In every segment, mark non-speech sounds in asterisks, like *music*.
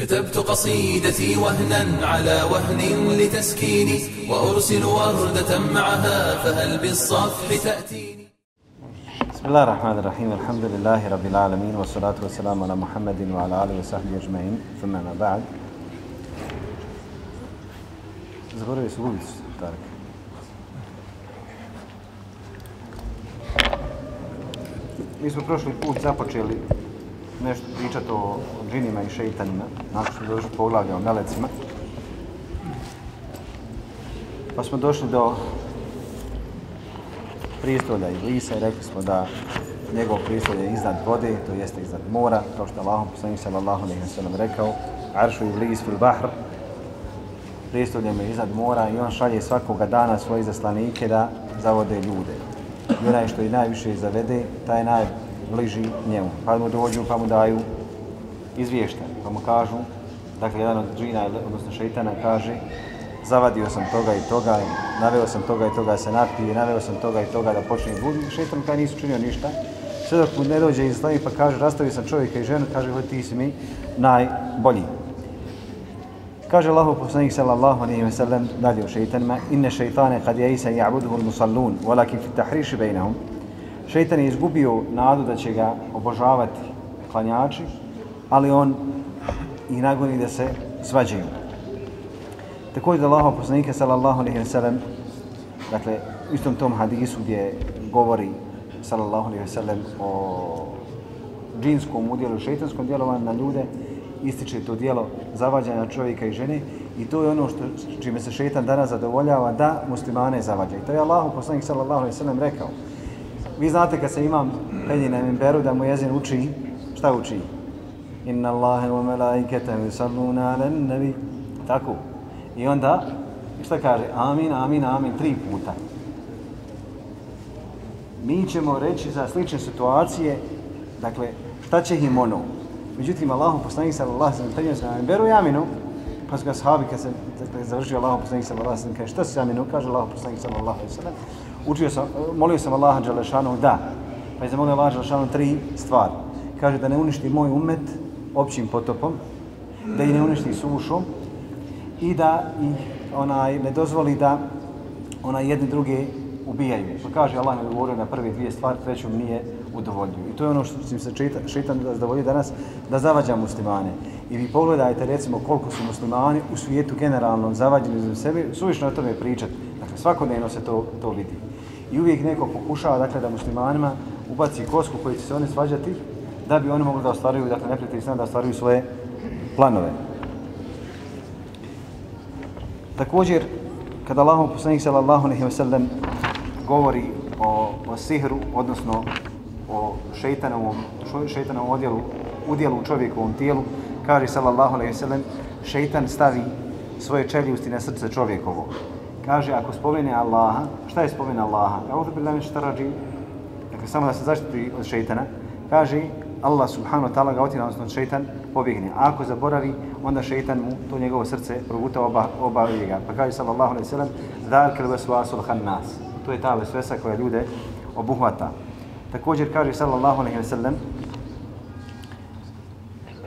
كتبت قصيدتي وهنا على وهن لتسكيني وأرسل وردة معها فهل بالصفح تأتيني؟ بسم الله الرحمن الرحيم الحمد لله رب العالمين والصلاة والسلام على محمد وعلى آله وصحبه أجمعين. ثم ما بعد. su ulicu, Tarek. Mi smo prošli put započeli nešto pričati o džinima i šeitanima, nakon što došli poglavlja o melecima. Pa smo došli do pristolja Iblisa i rekli smo da njegov pristolje je iznad vode, to jeste iznad mora, kao što Allahom poslanih sallallahu alejhi ve sellem rekao, Aršu Iblis fil bahr, pristolje je iznad mora i on šalje svakoga dana svoje zaslanike da zavode ljude. I onaj što i najviše zavede, taj naj, bliži njemu. Pa mu dođu, pa mu daju izvještaj, pa mu kažu, dakle, jedan od džina, odnosno šeitana, kaže, zavadio sam toga i toga, naveo sam toga i toga se napije, naveo sam toga i toga da počne budi. Šeitan kada nisu činio ništa, sve dok mu ne dođe iz slavi pa kaže, rastavio sam čovjeka i ženu, kaže, ti si mi najbolji. Kaže Allahu poslanik sallallahu alejhi ve sellem dalje o šejtanima inne šejtane kad yaisa ya'buduhu al-musallun walakin fi tahrish bainahum Šejtan je izgubio nadu da će ga obožavati klanjači ali on i nagoni da se svađaju Također da poslanika sallallahu alejhi ve sellem dakle u istom tom hadisu gdje govori sallallahu alejhi ve sellem o džinskom udjelu, šejtanskom djelovanju na ljude, ističe to djelo zavađanja čovjeka i žene i to je ono što čime se šejtan danas zadovoljava da muslimane zavađa. I to je Allahu poslanik sallallahu alejhi ve sellem rekao. Vi znate kad se imam penji na minberu da mu jezin uči, šta uči? Inna Allahe wa malaikatahu yusalluna 'alan nabi. Tako. I onda šta kaže? Amin, amin, amin tri puta. Mi ćemo reći za slične situacije, dakle, šta će im ono? Međutim, Allahu poslanik sallallahu alejhi ve sellem kaže: "Beru jaminu." Pa su ga sahabi kad se dakle, završio Allahu poslanik sallallahu alejhi ve sellem kaže: "Šta se jaminu?" Kaže Allahu poslanik sallallahu alejhi ve sellem: "Učio sam, molio sam Allaha dželle da." Pa je zamolio Allaha Đalešanu tri stvari. Kaže da ne uništi moj umet općim potopom, da ih ne uništi sušom i da ih onaj ne dozvoli da ona jedni druge ubijaju. Pa kaže Allah mi govorio na prve dvije stvari, treću nije udovoljio. I to je ono što se šitan da zadovoljio danas, da zavađa muslimane. I vi pogledajte recimo koliko su muslimani u svijetu generalno zavađeni za sebe, suvišno o tome pričati. Dakle, svakodnevno se to, to vidi. I uvijek neko pokušava dakle, da muslimanima ubaci kosku koji će se oni svađati, da bi oni mogli da ostvaruju, dakle, neprijatelji da ostvaruju svoje planove. Također, kada Allahom poslanik sallallahu alejhi ve sellem govori o, o sihru, odnosno o šeitanovom, šeitanovom odjelu, udjelu u čovjekovom tijelu, kaže sallallahu alejhi ve sellem, šeitan stavi svoje čeljusti na srce čovjekovo. Kaže, ako spomene Allaha, šta je spomene Allaha? Ja ovdje bilam šta rađi, dakle, samo da se zaštiti od šeitana, kaže, Allah subhanahu wa ta'ala ga otina, odnosno šeitan pobjegne. A ako zaboravi, onda šeitan mu to njegovo srce proguta oba, oba ga. Pa kaže sallallahu alejhi sallam, sellem: "Zalika al-waswasul khannas." To je ta vesvesa koja ljude obuhvata. Također kaže sallallahu alejhi sallam, sellem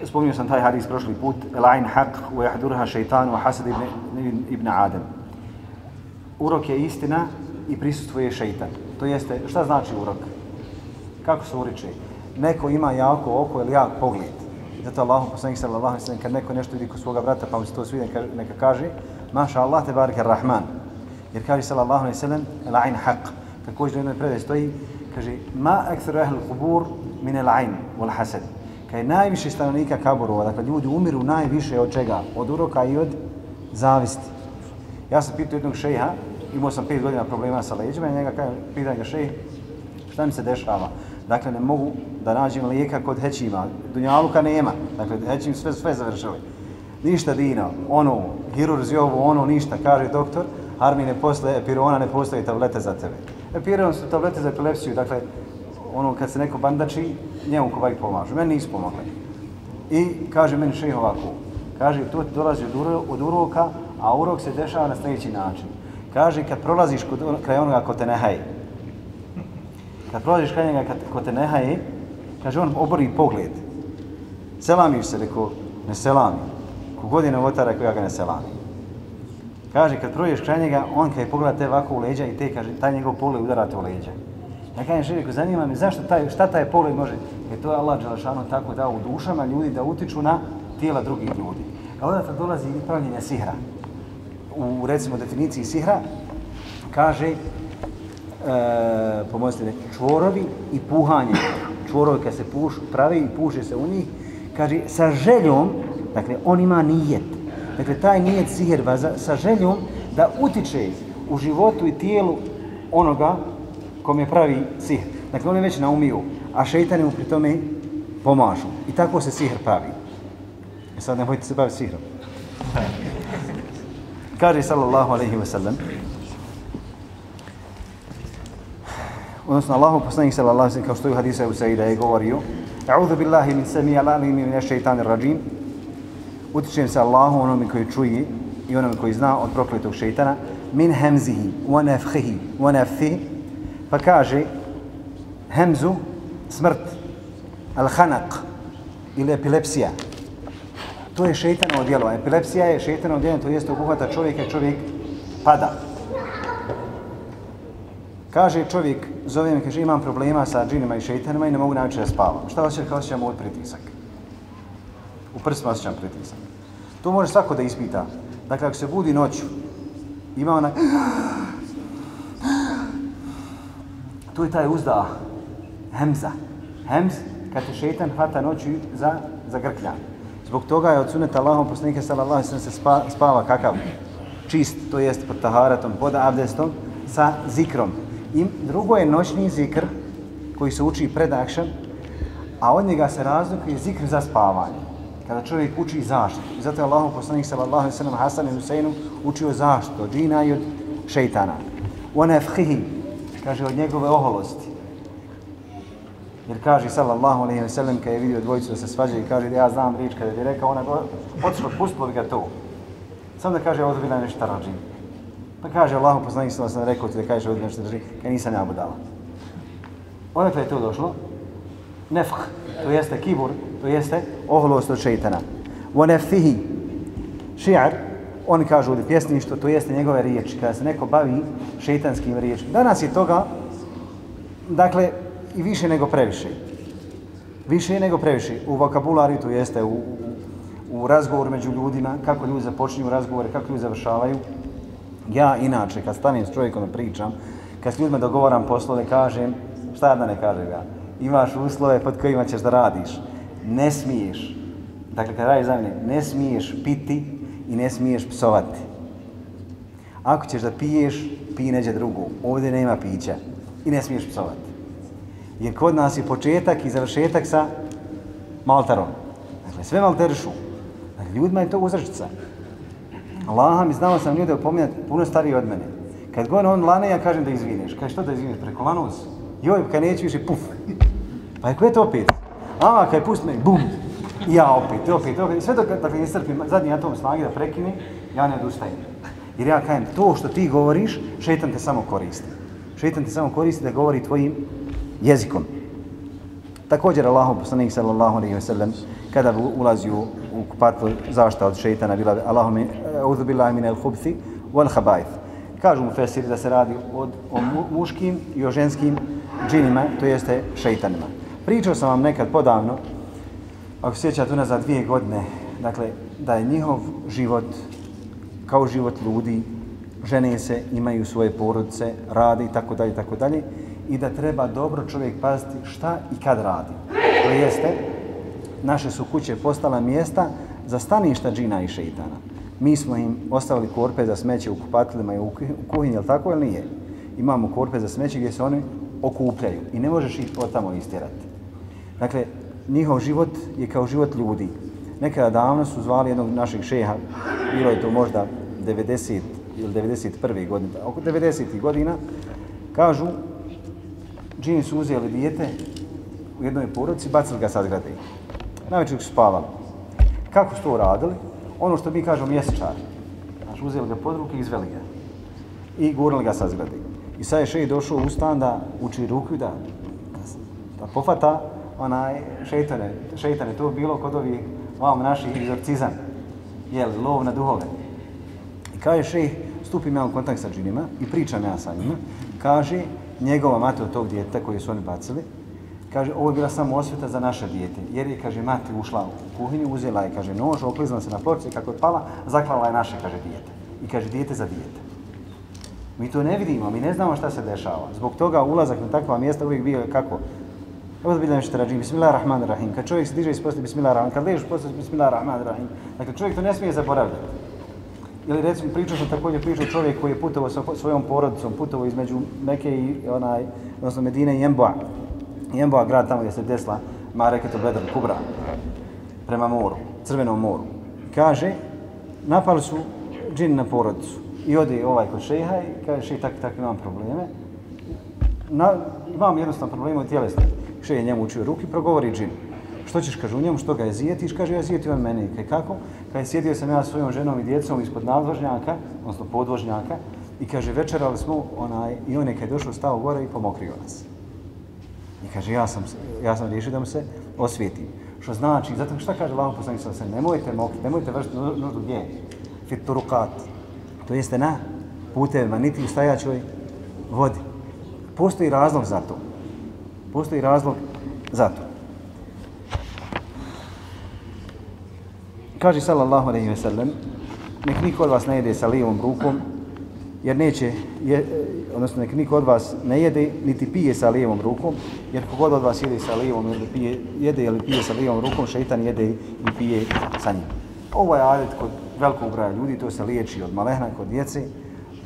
Spomnio sam taj hadis prošli put, el ain haq wa yahdurha shaytan wa hasad ibn, ibn Adam. Urok je istina i prisustvuje šejtan. To jeste, šta znači urok? Kako se uriče? Neko ima jako oko ili jak pogled. Zato Allahu poslanik sallallahu alejhi ve sellem kad neko nešto vidi kod svoga brata pa mu se to svidi neka kaže: "Maša Allah te bareke rahman." Jer kaže sallallahu alejhi ve sellem: "El ain haq." Također u jednoj predaji stoji kaže: "Ma aktharu ahli al-qubur min al-ain wal hasad." Kaj najviše stanovnika kaburova, dakle ljudi umiru najviše od čega? Od uroka i od zavisti. Ja sam pitao jednog šeha, imao sam pet godina problema sa leđima i njega kaže, pitan ga šejh, šta mi se dešava? Dakle, ne mogu da nađem lijeka kod hećima. Dunjaluka nema. Dakle, hećim sve, sve završili. Ništa dina. Ono, hirurzi ovo, ono, ništa. Kaže doktor, Armine, posle, epirona ne postoji tablete za tebe. Epiron su tablete za epilepsiju. Dakle, ono, kad se neko bandači, njemu kovajk pomažu. Meni nisu pomogli. I kaže meni šeho ovako. Kaže, to ti dolazi od, uro, od uroka, a urok se dešava na sljedeći način. Kaže, kad prolaziš kod, kraj onoga ko te nehaje, kad prolaziš kraj njega ko te nehaje, kaže on obori pogled. Selamiš se, reko, ne selami. kogod je novotara koja ga ne selami. Kaže, kad prođeš kraj njega, on kad je pogleda te ovako u leđa i te, kaže, taj njegov pogled udara te u leđa. Ja kažem širiku, zanima me zašto taj, šta taj pogled može? Jer to je Allah Đelešanu tako dao u dušama ljudi da utiču na tijela drugih ljudi. A odatak dolazi i pravljenje sihra. U, recimo, definiciji sihra kaže, e, pomozite, čvorovi i puhanje. Čvorovi kad se puš, pravi i puše se u njih, kaže, sa željom, dakle, on ima nijet. Dakle, taj nijet siherba sa željom da utiče u životu i tijelu onoga kom je pravi sihr. Dakle, on je već naumio, a šeitani mu pri tome pomažu. I tako se sihr pravi. E sad ne se baviti sihrom. Kaže sallallahu alaihi wa sallam, odnosno Allahu poslanik sallallahu alaihi wa sallam, kao što je u hadisa u Saida je govorio, A'udhu billahi min sami alalimi min ash-shaytanir rajim. Utičem se Allahu onome koji čuje i onome koji zna od prokletog šejtana min hamzihi wa nafthihi wa nafthi. Pa kaže hemzu smrt al-khanaq ili epilepsija to je šetano djelo epilepsija je šetano djelo to jeste obuhvata čovjeka čovjek pada. Kaže čovjek zove me kaže imam problema sa džinima i šejtanima i ne mogu naći da spavam. Šta osjećam? Kao osjećam ovaj pritisak. U prsima osjećam pritisak. To može svako da ispita. Dakle ako se budi noću ima ona To je taj uzdah, hemza. Hemz, kad te šeitan hvata noću za, za grkljanje. Zbog toga je od suneta Allahom poslanike sallallahu alaihi se spa, spava kakav? Čist, to jest pod taharatom, pod abdestom, sa zikrom. I drugo je noćni zikr koji se uči pred akšan, a od njega se razlikuje zikr za spavanje. Kada čovjek uči zaštitu. I zato je Allahom poslanik sallallahu alaihi sallam Hasan i Huseinu učio zaštitu od džina i od šeitana. U kaže od njegove oholosti. Jer kaže sallallahu alejhi ve sellem kad je vidio dvojicu da se svađaju i kaže ja znam riječ kada je rekao ona otišla pustilo bi ga to. Samo da kaže ovdje bila nešto rađi. Pa kaže Allahu poslanik sallallahu alejhi rekao ti da kažeš ovdje nešto rađi, ja nisam ja budala. Odakle je to došlo? Nefh, to jeste kibur, to jeste oholost od šeitana. Wa nefhihi, ši'ar, oni kažu ovdje pjesništvo, to jeste njegove riječi, kada se neko bavi šeitanskim riječima. Danas je toga, dakle, i više nego previše. Više nego previše. U vokabulariju to jeste, u, u, u razgovoru među ljudima, kako ljudi započinju razgovore, kako ljudi završavaju. Ja inače, kad stanem s čovjekom da pričam, kad s ljudima dogovaram poslove, kažem, šta da ne kažem ja, imaš uslove pod kojima ćeš da radiš, ne smiješ, dakle, kad radiš za mene, ne smiješ piti i ne smiješ psovati. Ako ćeš da piješ, pi neđe drugu. Ovdje nema pića i ne smiješ psovati. Jer kod nas je početak i završetak sa maltarom. Dakle, sve malterišu. Dakle, ljudima je to uzračica. Allah mi znao sam ljude opominjati puno stariji od mene. Kad god on lane, ja kažem da izvineš. Kaj što da izvineš? Preko lanos? Joj, pa kad neću više, puf. *laughs* Pa je ko je to opet? A, kaj pusti me, bum. I ja opet, opet, opet. Sve dok, dakle, ne strpim zadnji atom snage da prekine, ja ne odustajem. Jer ja kajem, to što ti govoriš, šetan te samo koristi. Šetan te samo koristi da govori tvojim jezikom. Također, Allahov poslanik sallallahu alejhi wa sallam, kada bi ulazio u kupatilo zašta od šejtana bila Allahumma eh, auzu billahi min khubthi wal khaba'ith. Kažu mu fesiri da se radi od, o muškim i o ženskim džinima, to jeste šeitanima. Pričao sam vam nekad podavno, ako sjećate unazad dvije godine, dakle, da je njihov život kao život ljudi, žene se, imaju svoje porodice, rade i tako dalje, tako dalje, i da treba dobro čovjek paziti šta i kad radi. To jeste, naše su kuće postala mjesta za staništa džina i šeitana. Mi smo im ostavili korpe za smeće u kupatilima i u kuhinji, jel tako ili nije? Imamo korpe za smeće gdje se oni okupljaju i ne možeš ih od tamo istjerati. Dakle, njihov život je kao život ljudi. Nekada davno su zvali jednog našeg šeha, bilo je to možda 90 ili 91. godine, oko 90. godina, kažu, džini su uzeli dijete u jednoj porodici, bacili ga sa zgrade. Najveće su spavali. Kako su to radili? Ono što mi kažemo mjesečar. Znači, uzeli ga pod ruke i izveli ga. I gurnili ga sa zgrade. I sad je šeji došao u stan da uči ruku da, da pofata onaj šeitane. Šeitane, to bilo kod ovih vam naših egzorcizam. jel, lov na duhove. I kaže šejh, stupim ja u kontakt sa džinima i pričam ja sa njima. Kaže, njegova mati od tog djeteta koji su oni bacili, kaže, ovo je bila samo osveta za naše dijete. Jer je, kaže, mati ušla u kuhinju, uzela je, kaže, nož, okliznula se na pločice kako je pala, zaklala je naše, kaže, dijete. I kaže, dijete za dijete. Mi to ne vidimo, mi ne znamo šta se dešava. Zbog toga ulazak na takva mjesta uvijek bio kako? Evo da biljem što rađim, bismillahirrahmanirrahim. Kad čovjek se diže iz posle, bismillahirrahmanirrahim. Kad ležiš posle, bismillahirrahmanirrahim. Dakle, čovjek to ne smije zaboravljati. Ili recimo, pričao sam također pričao čovjek koji je putovao sa svojom porodicom, putovao između Meke i onaj, odnosno Medine i Jemboa. Jemboa, grad tamo gdje se desla Mareketo Bedr, Kubra, prema moru, Crvenom moru. Kaže, napali su džin na porodicu. I ode ovaj kod šeha i kaže, šej, tak, tak imam probleme. Na, imam jednostavno probleme u tjelesne. Šej je njemu učio ruki, progovori džin. Što ćeš, kaže, u njemu, što ga je zijetiš? Kaže, ja zijetio on mene. Kaj kako? Kaj sjedio sam ja svojom ženom i djecom ispod nadvožnjaka, odnosno podvožnjaka, i kaže, večerali smo, onaj, i on je kad je došao, stao gore i pomokrio nas. I kaže, ja sam, ja sam riješio da mu se osvijetim. Što znači, zato šta kaže Allah poslanik sa se, nemojte mokri, nemojte vršiti nuždu gdje? Fit turukat. To jeste na putevima, niti u stajačoj vodi. Postoji razlog za to. Postoji razlog za to. Kaže sallallahu alejhi ve sellem, nek niko od vas ne jede sa lijevom rukom, jer neće, je, odnosno nek niko od vas ne jede, niti pije sa lijevom rukom, jer kogod od vas jede sa lijevom ili pije, jede ili pije sa lijevom rukom, šeitan jede i pije sa njim. Ovo je adet kod velikog broja ljudi, to se liječi od malehna kod djece,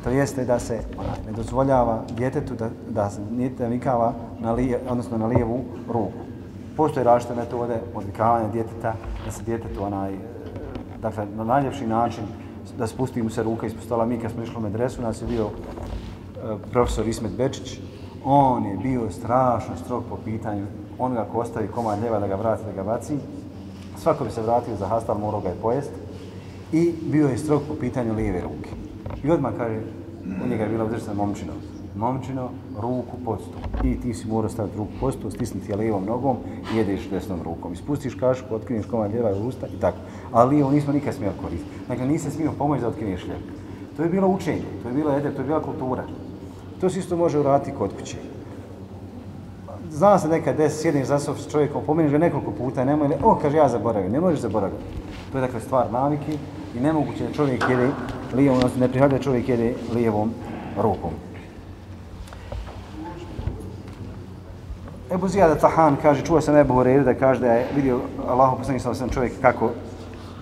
to jeste da se ne dozvoljava djetetu da, da se nije vikava na, lije, odnosno na lijevu ruku. Postoje različite metode odvikavanja djeteta, da se djetetu onaj, dakle, na najljepši način da spusti mu se ruka ispod stola. Mi kad smo išli u medresu, nas je bio e, profesor Ismet Bečić. On je bio strašno strog po pitanju onoga ko ostavi komad ljeva da ga vrati, da ga baci. Svako bi se vratio za hastal, morao ga je pojest. I bio je strog po pitanju lijeve ruke. I odmah kaže, u njega je bila uzrešna momčina momčino, ruku pod stol. I ti si morao staviti ruku pod stol, stisniti je lijevom nogom jedeš desnom rukom. Ispustiš kašku, otkriniš komad ljeva usta i tako. Ali lijevo nismo nikad smjeli koristiti. Dakle, nisi smio pomoći da otkriniš ljeva. To je bilo učenje, to je bilo edep, to je bila kultura. To se isto može uraditi kod kuće. Zna se nekad des, sjedniš za sob s čovjekom, pomeniš ga nekoliko puta, nemoj, o, kaže, ja zaboravim, ne možeš zaboraviti. To je dakle stvar navike i nemoguće da čovjek jede lijevom, odnosno ne prihvata da čovjek jede lijevom rukom. Ebu Zijada Tahan kaže, čuo sam Ebu Horeira da kaže da je vidio Allahu poslanik sa sam čovjek kako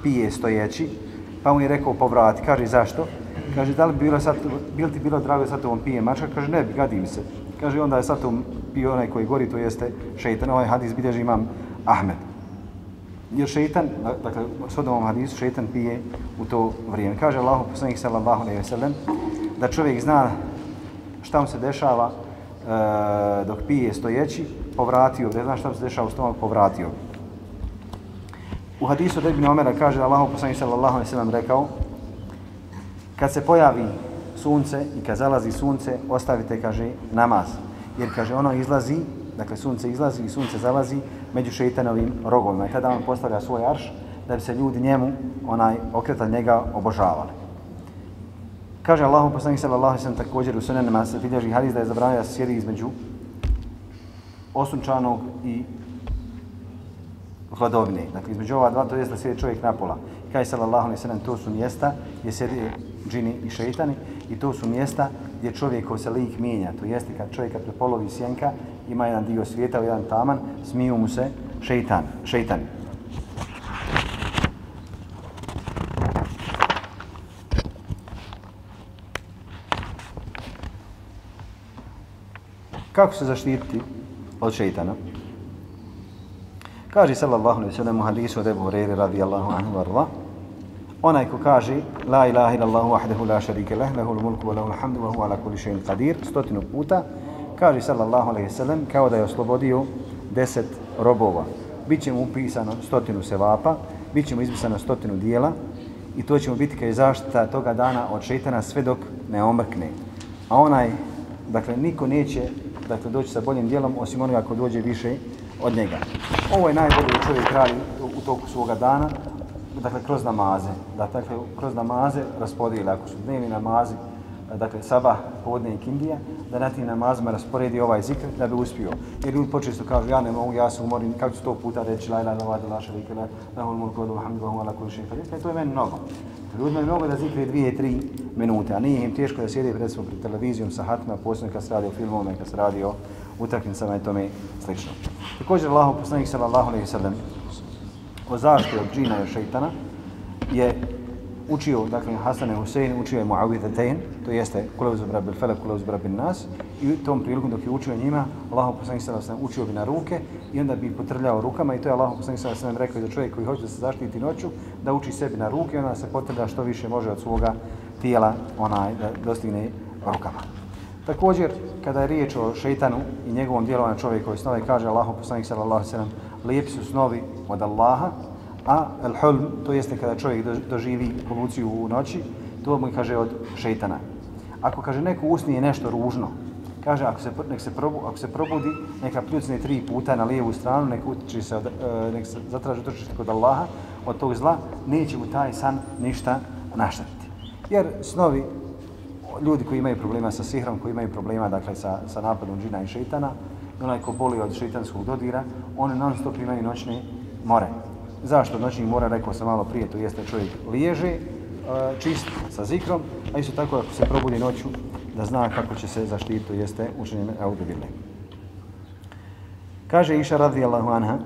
pije stojeći, pa mu je rekao povrati. Kaže, zašto? Kaže, da li bi bilo sad, bilo ti bilo drago da sad ovom pije mačka? Kaže, ne, gadim se. Kaže, onda je sad to pio onaj koji gori, to jeste šeitan. Ovaj hadis bilježi imam Ahmed. Jer šeitan, dakle, s ovom hadisu, šeitan pije u to vrijeme. Kaže Allahu poslanik sallallahu alejhi ve sellem da čovjek zna šta mu se dešava e, dok pije stojeći, povratio, ne zna šta se dešava u stomak, povratio. U hadisu od Ibn Omera kaže da Allahu poslanik sallallahu alejhi ve sellem rekao kad se pojavi sunce i kad zalazi sunce, ostavite, kaže, namaz. Jer, kaže, ono izlazi, dakle, sunce izlazi i sunce zalazi među šeitanovim rogovima. I tada on postavlja svoj arš da bi se ljudi njemu, onaj, okretan njega obožavali. Kaže Allahu poslanik sallallahu alejhi ve sellem također u sunenima se bilježi hadis da je zabranio da se sjedi između osunčanog i hladovine. Dakle, između ova dva to jest da sjedi čovjek na pola. Kaže sallallahu alejhi ve sellem to su mjesta gdje sjedi džini i šejtani i to su mjesta gdje čovjek se lik mijenja. To jeste kad čovjek kad prepolovi sjenka ima jedan dio svijeta, jedan taman, smiju mu se šejtan, šejtani. Kako se zaštititi od šeitana? Kaže sallallahu alejhi ve sellem u hadisu od Abu Hurajre radijallahu anhu warda Onaj ko kaže La ilaha illallah wahdahu la sharika lah lahu mulku wa lahul hamdu wa huwa ala kulli shay'in qadir stotinu puta kaže sallallahu alejhi ve sellem kao da je oslobodio 10 robova. Biće mu upisano stotinu sevapa, biće mu izpisano stotinu dijela i to će mu biti kao zaštita toga dana od šejtana sve dok ne omrkne. A onaj, dakle, niko neće dakle, doći sa boljim dijelom, osim onoga ko dođe više od njega. Ovo je najbolje da čovjek radi u toku svoga dana, dakle, kroz namaze, da dakle, kroz namaze raspodijeli, ako su dnevni namazi, dakle, sabah, povodne i kindija, da na tim namazima rasporedi ovaj zikr da bi uspio. Jer ljudi počesto kažu, ja ne mogu, ja se umorim, kako ću to puta reći, la ilaha illallah, la šarika la, lahul mulku wa hamdu wa la kulli shay'in qadir. E, to je meni mnogo. Ljudima je mnogo da zikri dvije, tri minute, a nije im teško da sjede recimo pred televizijom sa hatima, posebno kad se radi o filmovima, kad se radi o utakmicama i tome slično. Također Allahu poslanik sallallahu alejhi ve sellem o zaštiti od džina i šejtana je učio, dakle, Hasan i Husein učio je Muawidatayn, to jeste Kulev zubra bil felek, Kulev zubra bil nas, i tom prilikom dok je učio njima, Allah poslanik sallallahu alejhi učio bi na ruke i onda bi potrljao rukama i to je Allah poslanik sallallahu alejhi rekao da čovjek koji hoće da se zaštiti noću, da uči sebi na ruke i onda se potrlja što više može od svoga tijela, onaj, da dostigne rukama. Također, kada je riječ o šeitanu i njegovom djelovanju čovjeka koji snove, kaže Allah poslanik sallallahu alejhi ve sellem, lijepi su snovi od Allaha, a el hulm, to jeste kada čovjek doživi poluciju u noći, to mu kaže od šeitana. Ako kaže neko usnije nešto ružno, kaže ako se nek se probu, ako se probudi, neka pljucne tri puta na lijevu stranu, neka utiči se od, e, nek se zatraži utočište kod Allaha od tog zla, neće mu taj san ništa naštetiti. Jer snovi ljudi koji imaju problema sa sihrom, koji imaju problema dakle sa sa napadom džina i šejtana, onaj ko boli od šejtanskog dodira, oni non stop imaju noćne more. Zašto? Znači, Noćni mora, rekao sam malo prije, to jeste čovjek liježe, e, čist sa zikrom, a isto tako ako se probudi noću, da zna kako će se zaštiti, to jeste učenjem audibilne. Kaže Iša radijallahu anha,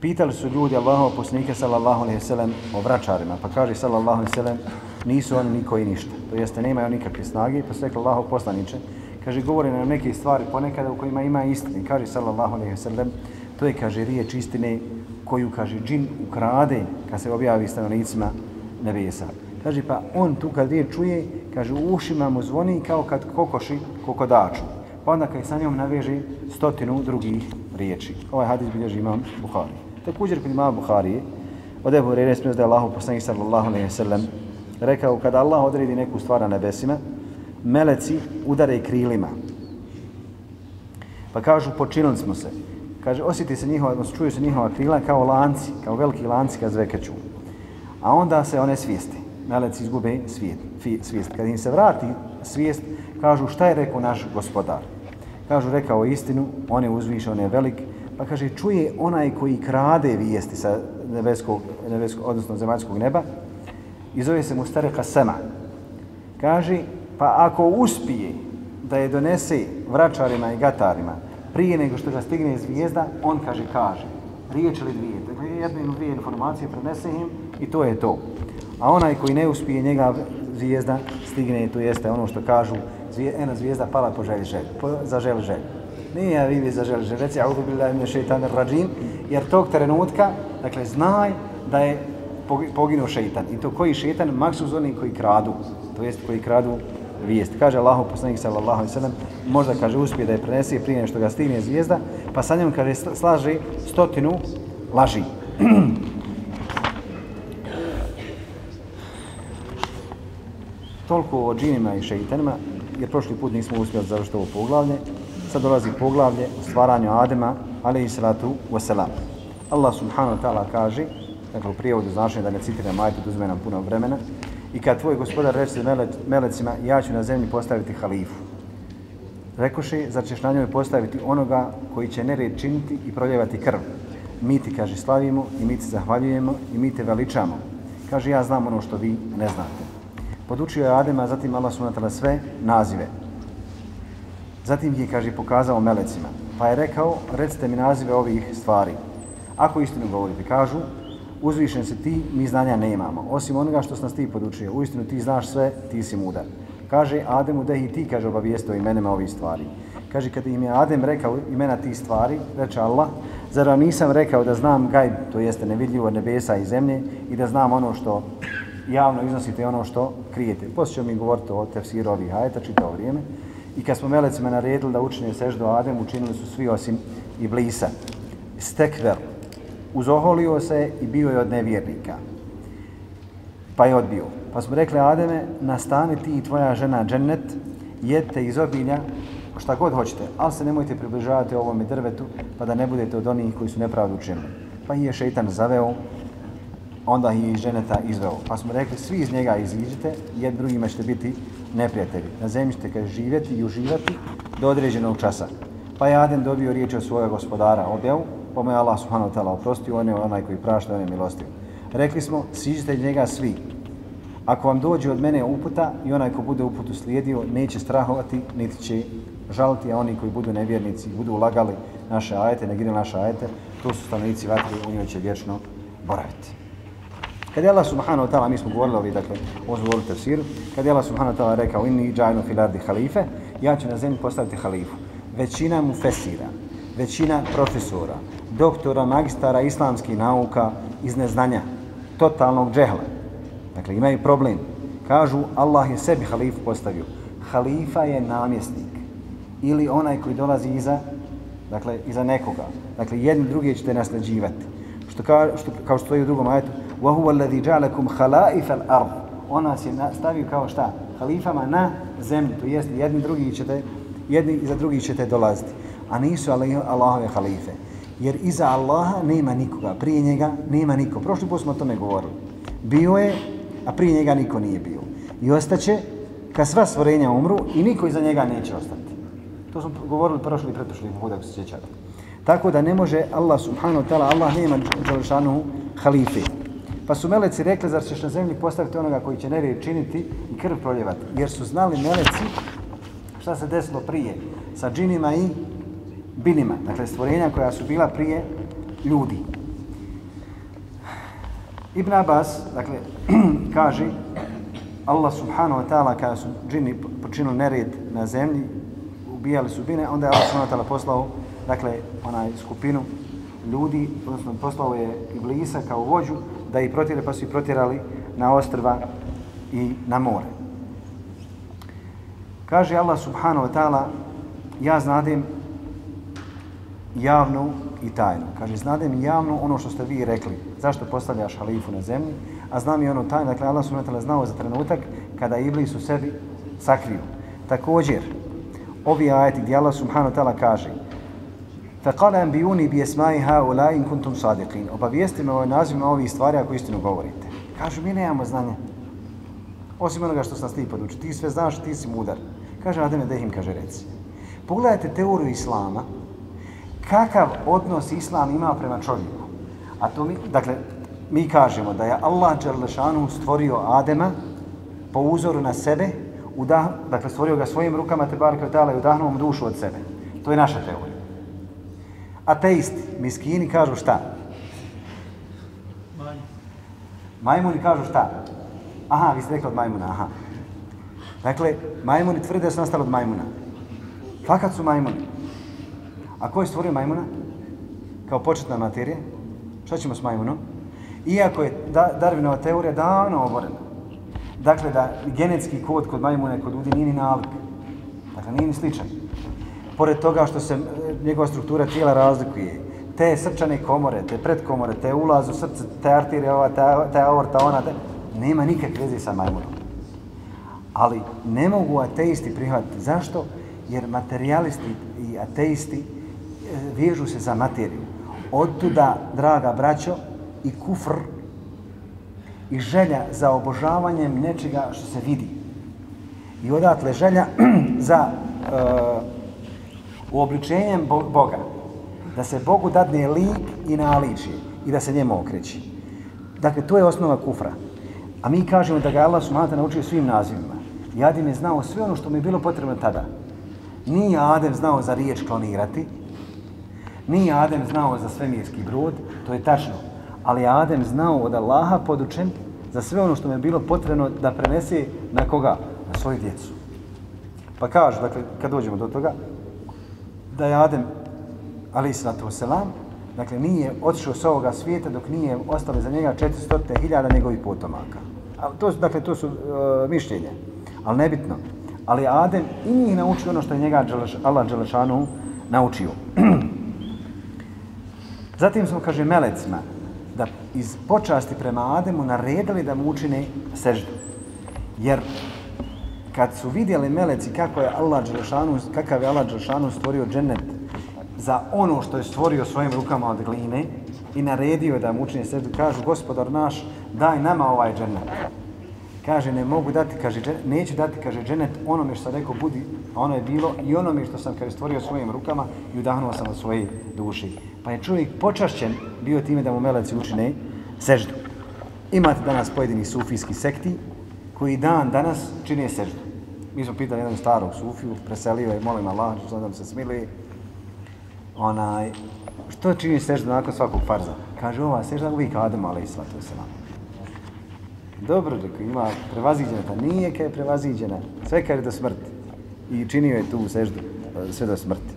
pitali su ljudi Allahov poslanika sallallahu alejhi ve sellem o vračarima, pa kaže sallallahu alejhi ve sellem nisu oni niko i ništa. To jeste nemaju nikakve snage, pa se rekao Allahov poslanice, kaže govori nam neke stvari ponekad u kojima ima istine, kaže sallallahu alejhi ve sellem, to je kaže riječ istine koju, kaže, džin ukrade kad se objavi stanovnicima nebesa. Kaže, pa on tu kad riječ čuje, kaže, u ušima mu zvoni kao kad kokoši kokodaču. Pa onda kad sa njom naveže stotinu drugih riječi. Ovaj hadis bilježi imam Buhari. Također kod imam Buhari, od Ebu Rere smio da je Allah poslani sallallahu alaihi sallam rekao, kada Allah odredi neku stvar na nebesima, meleci udare krilima. Pa kažu, počinili smo se kaže, osjeti se njihova, odnosno čuju se njihova krila kao lanci, kao veliki lanci kad zvekeću. A onda se one svijesti, Meleci izgube svijet, svijest. Kad im se vrati svijest, kažu šta je rekao naš gospodar. Kažu, rekao istinu, on je uzviše, on je velik, pa kaže, čuje onaj koji krade vijesti sa nebeskog, nebeskog odnosno zemaljskog neba, i zove se mu stareka sema. Kaže, pa ako uspije da je donese vračarima i gatarima, prije nego što ga stigne zvijezda, on kaže, kaže, riječ ili dvije. Dakle, jedne ili dvije informacije prenese im i to je to. A onaj koji ne uspije njega zvijezda stigne, to jeste ono što kažu, zvije, ena zvijezda pala po želji želj, po, za želj želj. Nije ja vivi za želj želj, reci, a ubi bila ime šeitan rađim, jer tog trenutka, dakle, znaj da je poginuo šeitan. I to koji šeitan? Maksuz oni koji kradu, to jest koji kradu vijest. Kaže Allahu poslanik sallallahu alejhi ve sellem, možda kaže uspije da je prenese prije nego što ga stigne zvijezda, pa sa njom kaže slaže stotinu laži. *clears throat* Toliko o džinima i šeitanima, jer prošli put nismo uspjeli završiti ovo poglavlje. Sad dolazi poglavlje o stvaranju Adema, alaihi salatu wasalam. Allah subhanahu wa ta'ala kaže, dakle u prijevodu značenje da ne citiram majte, uzme nam puno vremena, I kad tvoj gospodar reče melecima, ja ću na zemlji postaviti halifu. Rekoše, zar ćeš na njoj postaviti onoga koji će nered činiti i proljevati krv. Mi ti, kaže, slavimo i mi ti zahvaljujemo i mi te veličamo. Kaže, ja znam ono što vi ne znate. Podučio je Adema, zatim Allah sunatala sve nazive. Zatim je, kaže, pokazao melecima. Pa je rekao, recite mi nazive ovih stvari. Ako istinu govorite, kažu, uzvišen se ti, mi znanja nemamo. Osim onoga što sam nas ti podučio. Uistinu ti znaš sve, ti si mudar. Kaže Ademu da i ti, kaže, obavijest o imenima ovih stvari. Kaže, kada im je Adem rekao imena tih stvari, reče Allah, zar vam nisam rekao da znam gajb, to jeste nevidljivo nebesa i zemlje, i da znam ono što javno iznosite ono što krijete. Poslije ćemo mi govoriti o tefsiru ovih ajeta, čitao vrijeme. I kad smo melecima naredili da učine seždo Adem, učinili su svi osim i blisa. Stekver, uzoholio se i bio je od nevjernika. Pa je odbio. Pa smo rekli, Ademe, nastani ti i tvoja žena džennet, jedte iz obilja, šta god hoćete, ali se nemojte približavati ovom drvetu, pa da ne budete od onih koji su nepravdu učinili. Pa je šeitan zaveo onda je iz ženeta izveo. Pa smo rekli, svi iz njega iziđete, jed drugima ćete biti neprijatelji. Na zemlji ćete kaže, živjeti i uživati do određenog časa. Pa je Adem dobio riječ od svoga gospodara objavu, pa mu je Allah subhanahu wa ta'ala oprostio, on je onaj koji prašta, on je milostiv. Rekli smo, siđite njega svi. Ako vam dođe od mene uputa i onaj ko bude uputu slijedio, neće strahovati, niti će žaliti, a oni koji budu nevjernici, budu ulagali naše ajete, negirali naše ajete, to su stanovnici vatri, u njoj će vječno boraviti. Kad je Allah subhanahu wa ta'ala, mi smo govorili ovi, dakle, ovo smo govorili tefsiru, kad je Allah subhanahu wa ta'ala rekao inni džajnu filardi halife, ja ću na zemlji postaviti halifu. Većina mu fesira, većina profesora, doktora, magistara islamskih nauka iz neznanja, totalnog džehla. Dakle, imaju problem. Kažu, Allah je sebi halifu postavio. Halifa je namjesnik. Ili onaj koji dolazi iza, dakle, iza nekoga. Dakle, jedni drugi ćete nasljeđivati. Što, ka, što, kao što stoji u drugom ajetu, وَهُوَ الَّذِي جَعْلَكُمْ خَلَائِفَ الْأَرْضِ On nas je stavio kao šta? Halifama na zemlji. To jest, jedni drugi ćete, jedni iza drugi ćete dolaziti. A nisu Allahove halife. Jer iza Allaha nema nikoga. Prije njega nema niko. Prošli put smo o tome govorili. Bio je, a prije njega niko nije bio. I ostaće kad sva stvorenja umru i niko iza njega neće ostati. To smo govorili prošli i pretošli put, ako se sjećate. Tako da ne može Allah subhanahu wa ta'ala, Allah nema Đalešanu halife. Pa su meleci rekli, zar ćeš na zemlji postaviti onoga koji će nerije činiti i krv proljevati? Jer su znali meleci šta se desilo prije sa džinima i binima. Dakle, stvorenja koja su bila prije ljudi. Ibn Abbas, dakle, *clears throat* kaže Allah subhanahu wa ta'ala kada su džini počinili nered na zemlji, ubijali su bine, onda je Allah subhanahu wa ta'ala poslao, dakle, onaj skupinu ljudi, odnosno poslao je Iblisa kao vođu, da ih protjere, pa su ih protjerali na ostrva i na more. Kaže Allah subhanahu wa ta'ala, ja znadem javno i tajno. Kaže, znadem javno ono što ste vi rekli. Zašto postavljaš halifu na zemlji? A znam i ono tajno. Dakle, Allah subhanahu wa ta'ala znao za trenutak kada Iblis u sebi sakriju. Također, ovi ajeti gdje Allah subhanahu wa ta'ala kaže فَقَالَ أَنْبِيُونِ بِيَسْمَاءِ هَا إِنْ كُنْتُمْ صَادِقِينَ Obavijesti me ovoj nazivima ovih stvari ako istinu govorite. Kažu, mi nemamo znanja. Osim onoga što sam nas ti podučio. Ti sve znaš, ti si mudar. Kaže Adem Dehim, kaže reci. Pogledajte teoriju Islama, kakav odnos Islam ima prema čovjeku. A to mi, dakle, mi kažemo da je Allah Đerlešanu stvorio Adema po uzoru na sebe, udah, dakle stvorio ga svojim rukama te barke i udahnuo mu dušu od sebe. To je naša teorija. Ateisti, miskini kažu šta? Majmuni kažu šta? Aha, vi ste rekli od majmuna, aha. Dakle, majmuni tvrde da su nastali od majmuna. Fakat su majmuni. A ko je stvorio majmuna? Kao početna materija? Šta ćemo s majmunom? Iako je da, Darwinova teorija davno oborena. Dakle, da genetski kod kod majmuna kod ljudi nije ni nalik. Dakle, nije ni sličan. Pored toga što se e, njegova struktura tijela razlikuje, te srčane komore, te predkomore, te ulaz u srce, te arterije, ova, te, te aorta, ona, te, nema nikakve veze sa majmunom. Ali ne mogu ateisti prihvatiti. Zašto? Jer materialisti i ateisti vežu se za materiju. Odtuda, draga braćo, i kufr i želja za obožavanjem nečega što se vidi. I odatle želja *clears throat* za uh, uobličenjem Boga. Da se Bogu dadne lik i naliči i da se njemu okreći. Dakle, to je osnova kufra. A mi kažemo da ga Allah subhanahu naučio svim nazivima. I Adem je znao sve ono što mi je bilo potrebno tada. Nije Adem znao za riječ klonirati, Nije Adem znao za svemirski brod, to je tačno. Ali Adem znao od Allaha podučen za sve ono što mu je bilo potrebno da prenese na koga? Na svoju djecu. Pa kaže, dakle, kad dođemo do toga, da je Adem, ali i selam, dakle, nije otišao s ovoga svijeta dok nije ostalo za njega 400.000 njegovih potomaka. Ali to, dakle, to su e, uh, mišljenje, ali nebitno. Ali Adem i njih naučio ono što je njega Allah Đelešanu naučio. *clears throat* Zatim smo, kaže, melecima, da iz počasti prema Ademu naredili da mu učine seždu. Jer kad su vidjeli meleci kako je Allah Đelšanu, kakav je Allah Đelšanu stvorio džennet za ono što je stvorio svojim rukama od gline, i naredio da mu učine seždu, kažu gospodar naš, daj nama ovaj džennet. Kaže, ne mogu dati, kaže, neće neću dati, kaže, dženet onome što sam rekao budi, a ono je bilo i onome što sam, kaže, stvorio svojim rukama i udahnuo sam od svoje duši. Pa je čovjek počašćen bio time da mu meleci učine seždu. Imate danas pojedini sufijski sekti koji dan danas čine seždu. Mi smo pitali jednog starog sufiju, preselio je, molim Allah, što nam se smili, onaj, što čini seždu nakon svakog farza? Kaže, ova sežda uvijek Adem, ali i svatio se nam. Dobro, rekao, ima prevaziđena, pa nije kaj je prevaziđena, sve kaj je do smrti. I činio je tu seždu e, sve do smrti.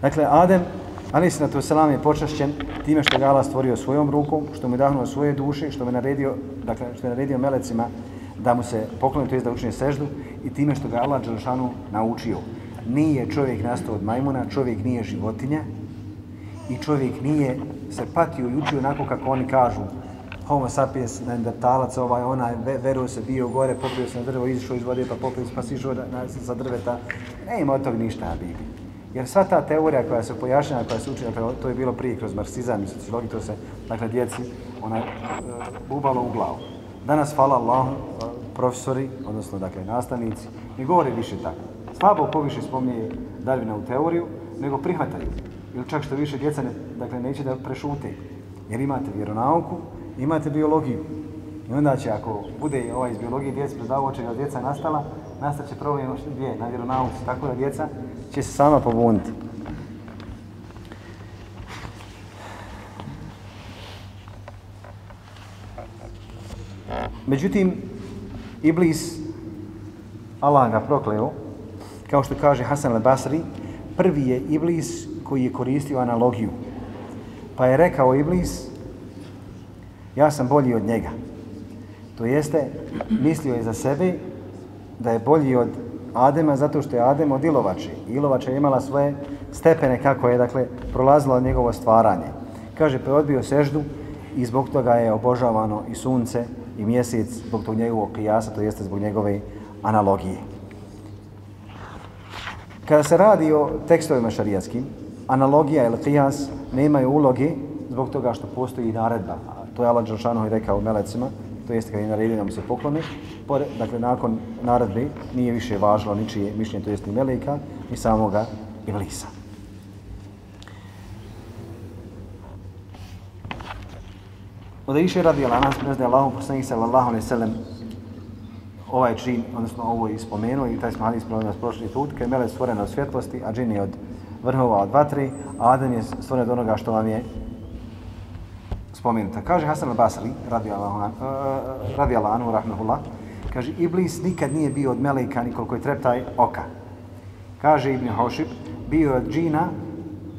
Dakle, Adem, ali se na to selam je počašćen time što ga Allah stvorio svojom rukom, što mu je dahnuo svoje duše, što mu je naredio, dakle, što je naredio melecima da mu se pokloni, to je da učini seždu, i time što ga Allah Đelšanu naučio. Nije čovjek nastao od majmuna, čovjek nije životinja i čovjek nije se patio i učio onako kako oni kažu homo sapiens, neandertalac, ovaj, onaj, veruo se, bio gore, popio se na drvo, izišao iz vode, pa popio se, pa sišao sa drveta. Ne ima od tog ništa na Bibliji. Jer sva ta teorija koja se pojašnjava, koja se učila, to je bilo prije kroz marksizam i sociologiju, to se, dakle, djeci, ona e, bubalo u glavu. Danas, hvala Allah, profesori, odnosno, dakle, nastavnici, ne govore više tako. Slabo ko više spominje Darwina u teoriju, nego prihvataju. Ili čak što više djeca ne, dakle, neće da prešute. Jer imate vjeronauku, imate biologiju. I onda će, ako bude ovaj iz biologije djeca predavao čega djeca nastala, nastat će problem još dvije na vjeronauci. Tako da djeca će se sama pobuniti. Međutim, Iblis, Allah ga prokleo, kao što kaže Hasan al-Basri, prvi je Iblis koji je koristio analogiju. Pa je rekao Iblis, ja sam bolji od njega. To jeste, mislio je za sebe da je bolji od Adema zato što je Adem od Ilovače. Ilovača je imala svoje stepene kako je dakle prolazilo njegovo stvaranje. Kaže, pa je odbio seždu i zbog toga je obožavano i sunce i mjesec zbog tog njegovog kijasa, to jeste zbog njegove analogije. Kada se radi o tekstovima šarijatskim, analogija ili kijas nemaju uloge zbog toga što postoji naredba. To je Allah Đelšanohu rekao melecima, to jeste kad je naredio da mu se pokloni. Dakle, nakon naredbi nije više važilo ničije mišljenje, to jeste ni meleka, ni samoga Iblisa. Od iše radi Allah, nas prezne Allahom poslanih sallallahu alaihi sallam ovaj čin, odnosno ovo je spomenuo i taj smo hadis pravili nas prošli put, kad je melec stvoren od svjetlosti, a džin je od vrhova od vatri, a Adem je stvoren od onoga što vam je spomenuta. Kaže Hasan al-Basri, radi Allah, anu, e, e, rahmehullah, kaže, Iblis nikad nije bio od meleka nikoliko je treptaj oka. Kaže Ibn Hošib, bio je od džina,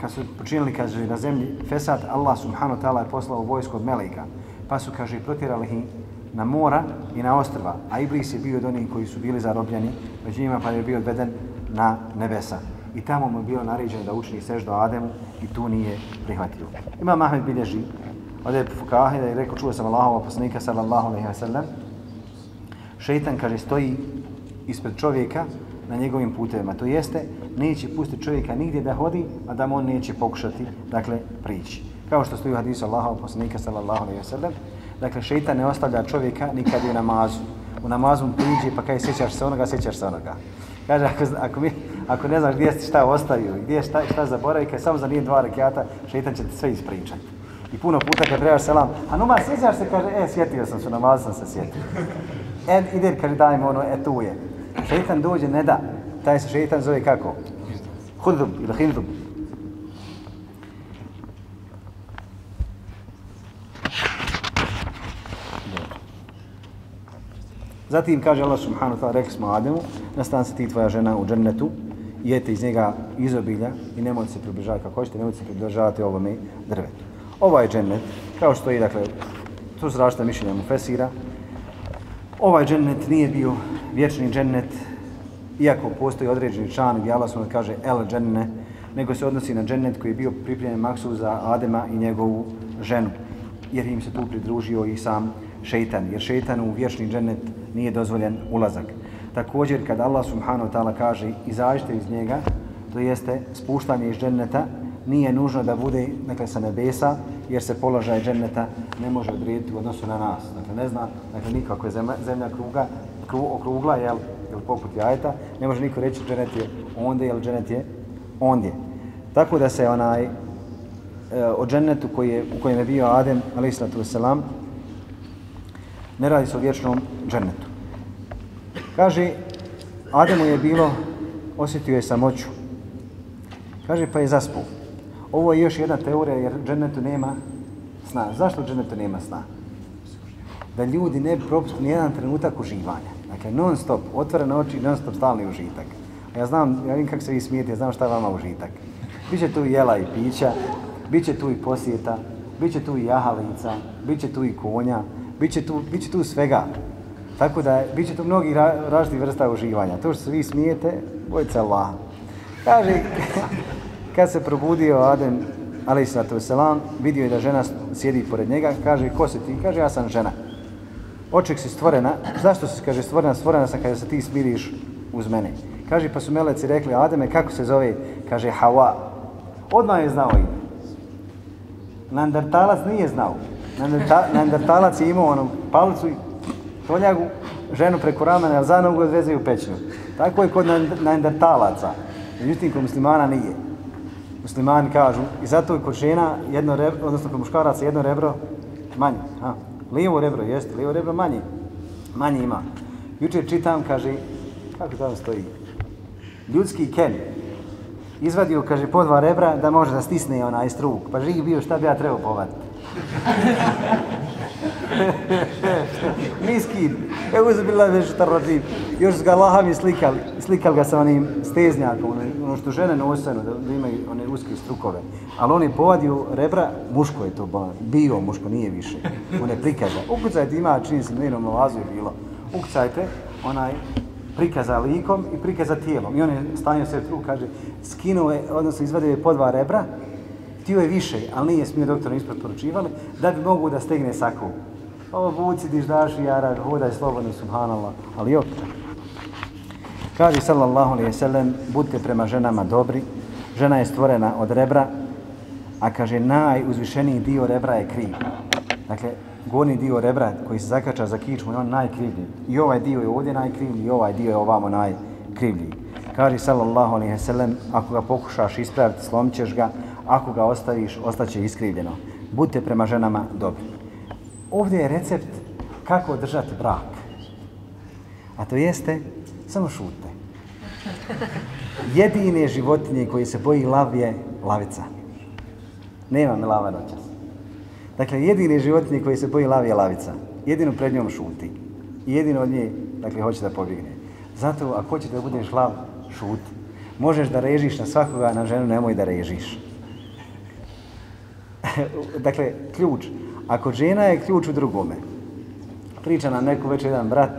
kad su počinili, kaže, na zemlji, Fesad, Allah subhanahu ta'ala je poslao vojsko od meleka, pa su, kaže, protjerali ih na mora i na ostrva, a Iblis je bio od onih koji su bili zarobljeni, među njima pa je bio odveden na nebesa. I tamo mu je bilo naređeno da učini seždo Ademu i tu nije prihvatio. Ima Mahmed bilježi, ovdje je fukahe da je rekao, čuo sam Allahova poslanika sallallahu alaihi wa sallam, šeitan, kaže, stoji ispred čovjeka na njegovim putevima. To jeste, neće pustiti čovjeka nigdje da hodi, a da mu on neće pokušati, dakle, prići. Kao što stoji u hadisu Allahova poslanika sallallahu alaihi wa sallam, Dakle, šeitan ne ostavlja čovjeka nikad u namazu. U namazu mu priđe, pa kaj sjećaš se onoga, sjećaš se onoga. Kaže, ako, ako, mi, ako ne znaš gdje si šta ostavio, gdje šta, šta zaboravi, kaj samo za nije dva rekiata, šeitan će ti sve ispričati. I puno puta kad trebaš selam, a numa, sjećaš se, kaže, e, sjetio sam se, namaz sam se sjetio. E, ide, kaže, daj ono, e, tu je. Šeitan dođe, ne da. Taj se šeitan zove kako? Hudub ili hindub. Zatim kaže Allah subhanahu wa ta'ala, rekli smo Ademu, nastan se ti tvoja žena u džennetu, jete iz njega izobilja i nemojte se približavati kako hoćete, nemojte se približavati ovome drvetu. Ovaj džennet, kao što i dakle, tu su različite mišljenja mu Fesira, ovaj džennet nije bio vječni džennet, iako postoji određeni član gdje Allah subhanahu kaže el dženne, nego se odnosi na džennet koji je bio pripremljen maksu za Adema i njegovu ženu, jer im se tu pridružio i sam šeitan, jer šeitan u vječni džennet nije dozvoljen ulazak. Također, kad Allah subhanahu wa ta'ala kaže izađite iz njega, to jeste spuštanje iz dženneta, nije nužno da bude dakle, sa nebesa, jer se položaj dženneta ne može odrediti u odnosu na nas. Dakle, ne zna, dakle, nikako je zemlja, zemlja kruga, kru, okrugla, jel, jel poput jajeta, ne može niko reći dženet je ondje, jel dženet je ondje. Tako da se onaj, e, o džennetu koji je, u kojem je bio Adem, alaihissalatu wasalam, ne radi se o vječnom džennetu. Kaže, Ademu je bilo, osjetio je samoću. Kaže, pa je zaspao. Ovo je još jedna teorija jer džennetu nema sna. Zašto džennetu nema sna? Da ljudi ne propustu nijedan trenutak uživanja. Dakle, non stop, otvorene oči, non stop stalni užitak. A ja znam, ja vidim kako se vi smijete, ja znam šta je vama užitak. Biće tu jela i pića, biće tu i posjeta, biće tu i jahalica, biće tu i konja, biće tu, biće tu svega. Tako da, biće tu mnogi ra različitih vrsta uživanja. To što se vi smijete, bojite Allah. Kaže, kad se probudio Adem, alaih wasalam, vidio je da žena sjedi pored njega, kaže, ko si ti? Kaže, ja sam žena. Oček si stvorena, zašto si, kaže, stvorena? Stvorena sam kada se ti smiriš uz mene. Kaže, pa su meleci rekli, Ademe, kako se zove? Kaže, Hawa. Odmah je znao ime. Nandertalac nije znao. Nandertalac je imao onom palicu i toljagu, ženu preko ramena, za nogu odveze u pećinu. Tako je kod Nandertalaca. Međutim, kod muslimana nije. Muslimani kažu, i zato je kod žena jedno rebro, odnosno kod muškaraca jedno rebro manje. Ha. Lijevo rebro, jeste, lijevo rebro manje. Manje ima. Jučer čitam, kaže, kako tamo stoji? Ljudski ken. Izvadio, kaže, po dva rebra da može da stisne onaj struk. Pa živ bio, šta bi ja trebao povati? Miskin. Evo se bila već tarrađiv. Još ga lahami slikali. Slikali ga sa onim steznjakom, ono, ono što žene nose, da, da imaju one uske strukove. Ali on je povadio rebra, muško je to bio, muško nije više. On je prikaza. Ukucajte, ima, čini se, na lazu je bilo. Ukucajte, onaj, prikaza likom i prikaza tijelom. I on je stanio se tu, kaže, skinuo je, odnosno izvadio je po dva rebra, htio je više, ali nije smio doktor ispred poručivali, da bi mogu da stegne saku. Ovo buci, diždaši, jara, hodaj slobodno, subhanallah, ali opet. Kaže sallallahu alaihi sallam, budite prema ženama dobri, žena je stvorena od rebra, a kaže najuzvišeniji dio rebra je kriv. Dakle, gornji dio rebra koji se zakača za kičmu je on najkrivlji. I ovaj dio je ovdje najkrivlji i ovaj dio je ovamo najkrivlji. Kaže sallallahu alaihi sallam, ako ga pokušaš ispraviti, slomit ga, ako ga ostaviš, ostaće iskrivljeno. Budite prema ženama dobri. Ovdje je recept kako održati brak. A to jeste, samo šute. Jedine životinje koji se boji lav je lavica. Nema me lava noćas. Dakle, jedine životinje koji se boji lav je lavica. Jedino pred njom šuti. I jedino od nje, dakle, hoće da pobjegne. Zato, ako hoćeš da budeš lav, šuti. Možeš da režiš na svakoga, na ženu nemoj da režiš. *laughs* dakle, ključ. Ako žena je ključ u drugome, priča nam neko već jedan brat,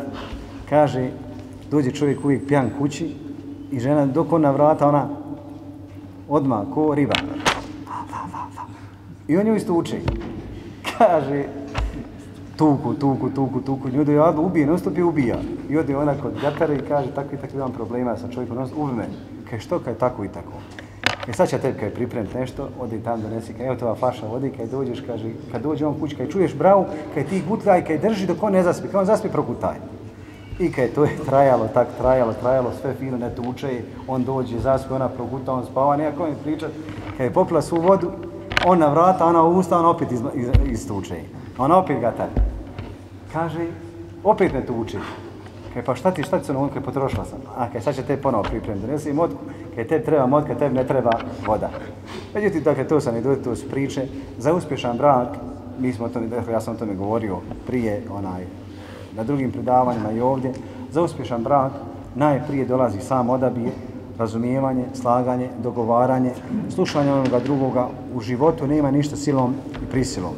kaže, dođe čovjek uvijek pijan kući i žena dok on na vrata, ona odmah, ko riba. I on ju isto uči. Kaže, tuku, tuku, tuku, tuku, ljudi, ja ubije, non stop je ubija. I ode ona kod gatara i kaže, tako i tako imam problema sa čovjekom, non stop, ubi me. Kaže, što, kaj tako i tako. E sad će tebi, kaj pripremiti nešto, odi tam donesi, kaj evo tova faša vodi, kaj dođeš, kaže, kad dođe on kući, kaj čuješ bravu, kaj ti gutljaj, kaj drži dok on ne zaspi, kaj on zaspi, progutaj. I kaj to je trajalo, tak trajalo, trajalo, sve fino, ne tuče, on dođe, zaspi, ona proguta, on spava, nijako mi pričat, kaj je popila svu vodu, on na vrata, ona u usta, on opet iz, iz, istuče. Ona opet ga tako. Kaže, opet me tuče. Kaj pa šta ti, šta ti su ono, kaj potrošila sam? A kaj sad će te ponovo pripremiti, donesi im motku, kaj tebi treba motka, tebi ne treba voda. Međutim, dakle, to sam i dođe, to su priče. Za uspješan brak, mi smo o tome, dakle, ja sam o tome govorio prije, onaj, na drugim predavanjima i ovdje. Za uspješan brak najprije dolazi sam odabir, razumijevanje, slaganje, dogovaranje, slušanje onoga drugoga. U životu nema ništa silom i prisilom.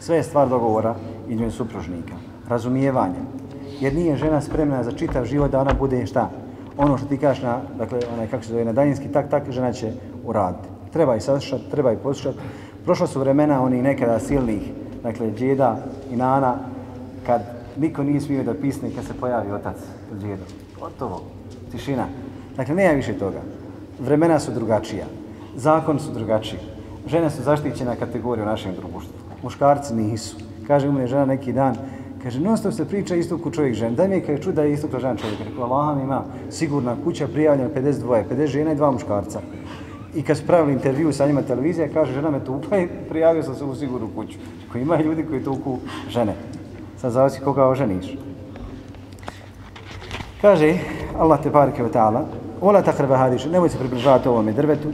Sve je stvar dogovora između supružnika. Razumijevanje, jer nije žena spremna za čitav život da ona bude šta? Ono što ti kažeš na, dakle, onaj, kako se zove, na daljinski, tak, tak, žena će uraditi. Treba i saslušati, treba i poslušati. Prošla su vremena onih nekada silnih, dakle, djeda i nana, kad niko nije smio da pisne kad se pojavi otac od džedom. Gotovo. Tišina. Dakle, nema više toga. Vremena su drugačija. Zakon su drugačiji. Žene su zaštićena kategorija u našem društvu. Muškarci nisu. Kaže umre žena neki dan, kaže, non stop se priča istoku čovjek žen. Daj mi je kaže čuda je isto ko žena čovjek. Rekao, Allah mi ima sigurna kuća prijavljena 52, 50 žena i dva muškarca. I kad su pravili intervju sa njima televizija, kaže, žena me tupa i prijavio sam se u sigurnu kuću. Ko ima ljudi koji tuku žene. Sad zavisi koga oženiš. Kaže, Allah te barike wa ta'ala, Ola takrba hadiš, nemoj se približavati ovome drvetu.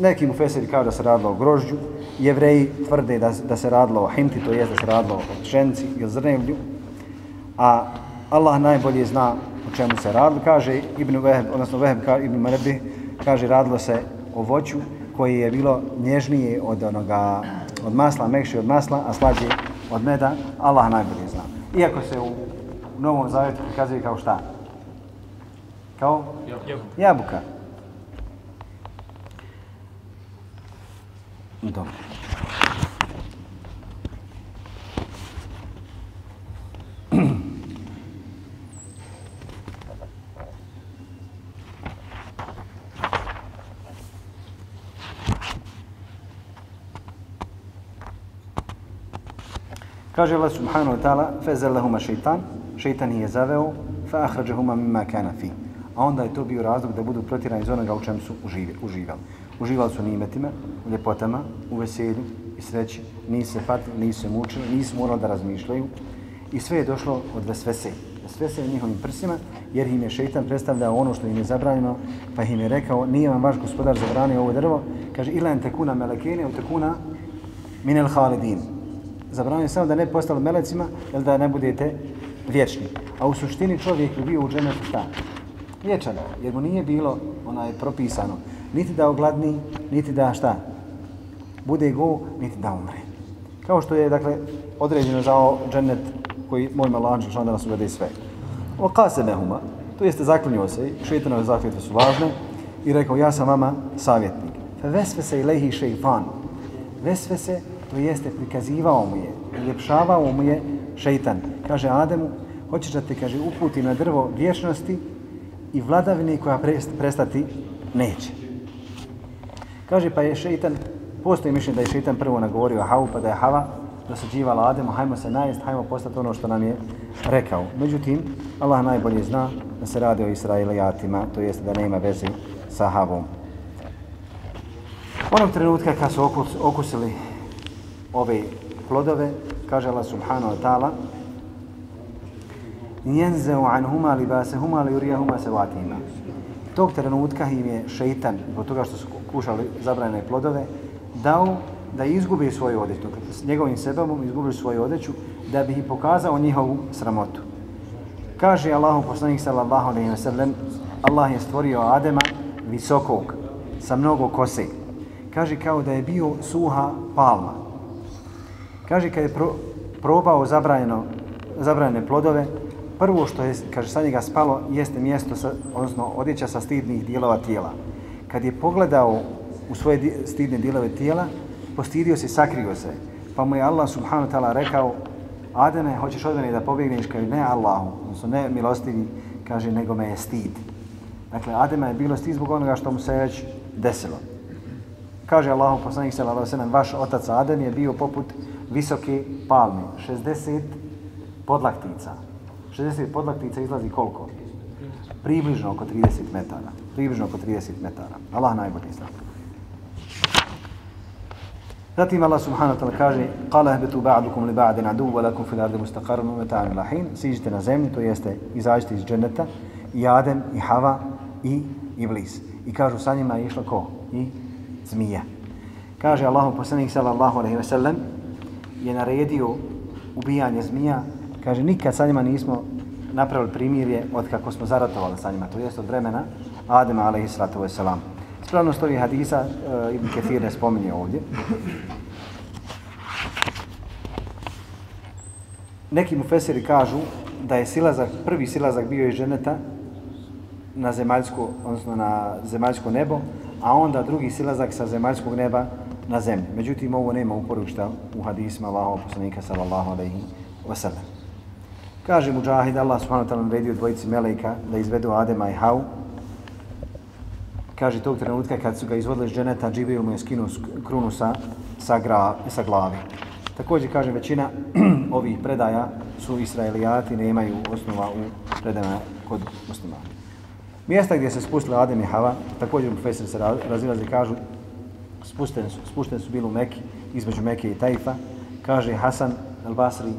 Neki mu feseri kao da se radilo o grožđu. Jevreji tvrde da, da se radilo o hinti, to jest da se radilo o pšenci i o zrnevlju. A Allah najbolje zna o čemu se radilo. Kaže Ibn Veheb, odnosno Veheb ka, Ibn Marebi, kaže radilo se o voću koji je bilo nježnije od onoga od masla, mekše od masla, a slađe od meda. Allah najbolje zna. Iako se u Novom Zavjetu prikazuje kao šta? Kao? Jabuka. Dobro. Kaže Allah subhanahu wa ta'ala, فَزَلَّهُمَا šeitan, šeitan je zaveo, فَأَحْرَجَهُمَا مِمَّا كَانَ فِي A onda je to bio razlog da budu protirani iz onoga u čem su uživali. Uživali su nimetima, u ljepotama, u veselju i sreći, nisu se patili, nisu se mučili, nisu morali da razmišljaju. I sve je došlo od vesvese. Vesvese je njihovim prsima, jer im je šeitan predstavljao ono što im je zabranjeno, pa im je rekao, nije vam vaš gospodar zabranio ovo drvo, kaže, ilan tekuna melekene, u tekuna minel halidin. Zabranio samo da ne postali melecima, jel da ne budete vječni. A u suštini čovjek je bio u dženetu šta? Vječan, jer mu nije bilo onaj propisano, niti da ogladni, niti da šta? Bude go, niti da umre. Kao što je, dakle, određeno za dženet koji moj malanč što da nas uvede sve. O kase mehuma, to jeste zaklonio se, šeitanove zakljetve su važne, i rekao, ja sam vama savjetnik. Fe vesve se lehi šeifan. Vesve se, to jeste, prikazivao mu je, uljepšavao mu je šeitan. Kaže Ademu, hoćeš da te, kaže, uputi na drvo vječnosti i vladavine koja prestati neće. Kaže, pa je šeitan, postoji mišljenje da je šeitan prvo nagovorio Havu, pa da je Hava dosađivala Ademu, hajmo se najest, hajmo postati ono što nam je rekao. Međutim, Allah najbolje zna da se radi o Israelijatima, to jeste da nema veze sa Havom. Onog trenutka kad su okus, okusili ove plodove, kaže Allah subhanahu wa ta'ala, njenzeu anhuma libasehuma li urijahuma sevatima. Tog trenutka im je šeitan, zbog toga što su kušali zabranjene plodove, dao da izgubi svoju odeću, s njegovim sebebom izgubili svoju odeću, da bi ih pokazao njihovu sramotu. Kaže Allahu poslanik sallallahu alejhi ve sellem, Allah je stvorio Adema visokog, sa mnogo kose. Kaže kao da je bio suha palma. Kaže kad je pro, probao zabranjeno, zabranjene plodove, prvo što je, kaže, sa njega spalo, jeste mjesto, sa, odnosno odjeća sa stidnih dijelova tijela. Kad je pogledao u svoje stidne dijelove tijela, postidio se, sakrio se. Pa mu je Allah subhanahu wa ta'ala rekao, Ademe, hoćeš od mene da pobjegneš, kaže, ne Allahu, odnosno ne milostivi, kaže, nego me je stid. Dakle, Adema je bilo stid zbog onoga što mu se već desilo. Kaže Allahu poslanik sallallahu alejhi ve sellem vaš otac Adem je bio poput visoki palmi, 60 podlaktica. 60 podlaktica izlazi koliko? Približno oko 30 metara. Približno oko 30 metara. Allah najbolji zna. Zatim Allah subhanahu wa ta'ala kaže Qala ehbetu ba'dukum li ba'din adu wa lakum fil ardi mustaqarnu meta'an lahin Siđite na zemlji, to jeste izađite iz dženeta i Adem, i Hava, i Iblis. I kažu sa njima je išlo ko? I zmija. Kaže Allahu poslanik sallallahu alaihi wa sallam je naredio ubijanje zmija Kaže, nikad sa njima nismo napravili primirje od kako smo zaratovali sa njima, to jest od vremena Adema, alaihi sallatu wasalam. Spravnost ovih hadisa, uh, Ibn Ketir ne spominje ovdje. Neki mu feseri kažu da je silazak, prvi silazak bio iz ženeta na zemaljsko, odnosno na zemaljsko nebo, a onda drugi silazak sa zemaljskog neba na zemlju. Međutim, ovo nema uporišta u hadisma Allahov poslanika sallallahu alaihi wasallam. Kaže Mujahid, Allah subhanahu wa ta'ala naredio dvojici meleka da izvedu Adema i Hau kaže tog trenutka kad su ga izvodili iz dženeta, Džibril mu je skinuo krunu sa, sa, gra, sa glavi. Također, kaže, većina *clears throat* ovih predaja su israelijati, nemaju osnova u predajama kod muslimana. Mjesta gdje se spustili Adem i Hava, također u Fesir se razilaze, kažu, spušteni su, spušteni su bili u Mekke, između Mekke i Tajfa. Kaže Hasan al-Basri,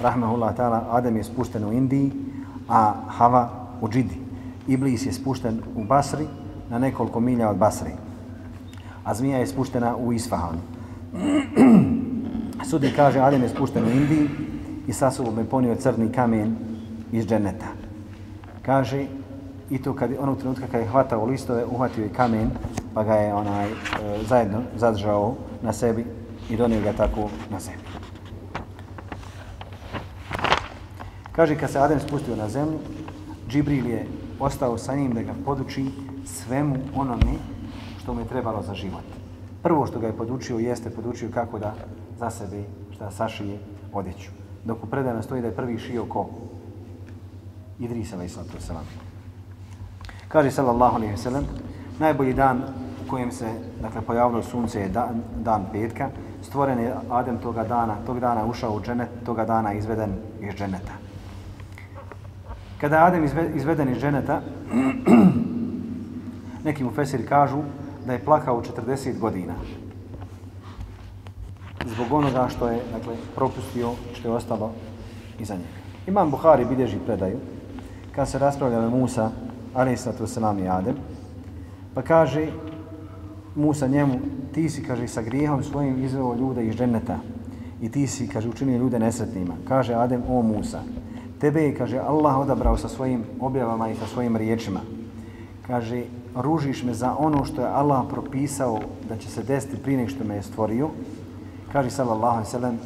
rahmehullah ta'ala, Adem je spušten u Indiji, a Hava u Džidi. Iblis je spušten u Basri, na nekoliko milja od Basri. A zmija je spuštena u Isfahanu. *clears throat* Sudi kaže, Adem je spušten u Indiji i sa sobom je ponio crni kamen iz dženeta. Kaže, i to kad, onog trenutka kad je hvatao listove, uhvatio je kamen, pa ga je onaj e, zajedno zadržao na sebi i donio ga tako na zemlju. Kaže, kad se Adem spustio na zemlju, Džibril je ostao sa njim da ga poduči svemu onome što mu je trebalo za život. Prvo što ga je podučio jeste podučio kako da za sebe šta sašije odjeću. Dok u predajama stoji da je prvi šio ko? Idris alaih sallatu. Kaže sallallahu alaihi wasallam, najbolji dan u kojem se dakle, pojavilo sunce je dan, dan petka, stvoren je Adem toga dana, tog dana ušao u dženet, toga dana izveden iz dženeta. Kada je Adem izve, izveden iz dženeta, *clears throat* neki mu fesiri kažu da je plakao 40 godina zbog onoga što je dakle, propustio, što je ostalo iza njega. Imam Buhari bilježi predaju, kad se raspravljala Musa, alaihissatu wasalam i Adem, pa kaže Musa njemu, ti si, kaže, sa grijehom svojim izveo ljude iz dženeta i ti si, kaže, učinio ljude nesretnima. Kaže Adem, o Musa, tebe je, kaže, Allah odabrao sa svojim objavama i sa svojim riječima. Kaže, ružiš me za ono što je Allah propisao da će se desiti prije nek što me je stvorio. Kaže, sallallahu alaihi sallam,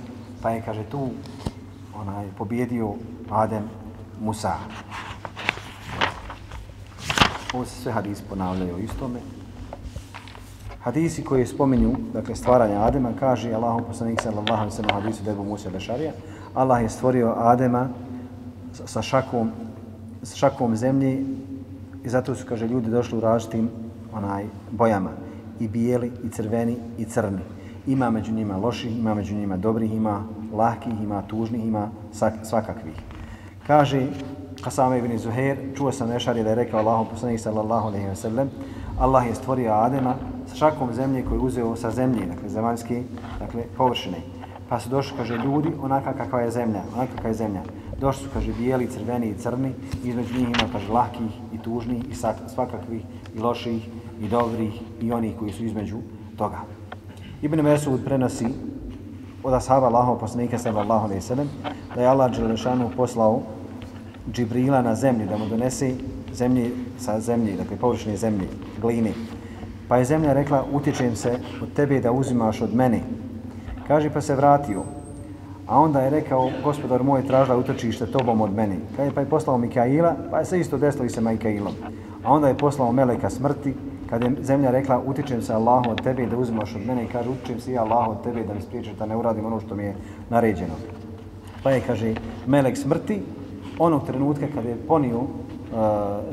pa je, kaže, tu onaj, pobjedio Adem Musa. Ovo se sve hadisi ponavljaju o istome. Hadisi koji spominju, dakle, stvaranje Adema, kaže Allahu poslanik sallallahu alaihi sallam hadisu debu Musa Bešarija, Allah je stvorio Adema sa šakom, sa šakom zemlji i zato su, kaže, ljudi došli u različitim onaj, bojama. I bijeli, i crveni, i crni. Ima među njima loših, ima među njima dobrih, ima lahkih, ima tužnih, ima svakakvih. Kaže Kasame ibn Zuhair, čuo sam Ešari da je rekao Allahu poslanih sallallahu alejhi ve sellem, Allah je stvorio Adema sa šakom zemlje koju uzeo sa zemlje, dakle zemaljski, dakle površine. Pa su došli, kaže, ljudi onaka kakva je zemlja, onaka kakva je zemlja. Došli su, kaže, bijeli, crveni i crni, između njih ima, kaže, lahkih i tužnih i svakakvih i loših i dobrih i onih koji su između toga. Ibn Mesud prenosi od ashaba Allahov poslanika sallallahu alejhi ve sellem da je Allah Đelešanu poslao Džibrila na zemlju da mu donese zemlje sa zemlji, dakle površine zemlje, gline. Pa je zemlja rekla, utječem se od tebe da uzimaš od mene. Kaže, pa se vratio. A onda je rekao, gospodar moj, tražila utočište tobom od mene. Kaže, pa je poslao Mikaila, pa je se isto desilo i sa Mikailom. A onda je poslao Meleka smrti, kad je zemlja rekla, utičem se Allahu od tebe da uzimaš od mene i kaže, utičem se i Allahu od tebe da mi spriječeš da ne uradim ono što mi je naređeno. Pa je, kaže, Melek smrti, onog trenutka kad je ponio e,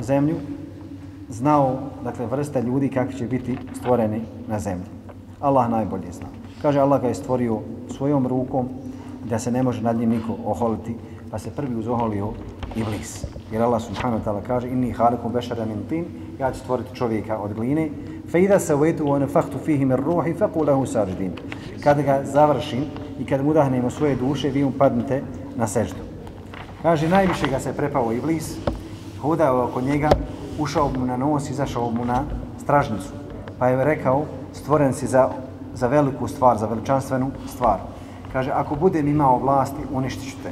zemlju, znao, dakle, vrsta ljudi kakvi će biti stvoreni na zemlji. Allah najbolje zna. Kaže, Allah ga je stvorio svojom rukom da se ne može nad njim niko oholiti, pa se prvi uzoholio Iblis. Jer Allah subhanahu wa ta'ala kaže, inni halikum bešara min tin, ja ću stvoriti čovjeka od gline, fe ida se vetu u nefahtu fihi min ruhi, fe lahu sađdin. Kada ga završim i kada mu udahnemo svoje duše, vi mu padnete na seždu. Kaže, najviše ga se prepao Iblis, hodao oko njega, ušao mu na nos, izašao mu na stražnicu. Pa je rekao, stvoren si za, za veliku stvar, za veličanstvenu stvar. Kaže, ako budem imao vlasti, uništit ću te.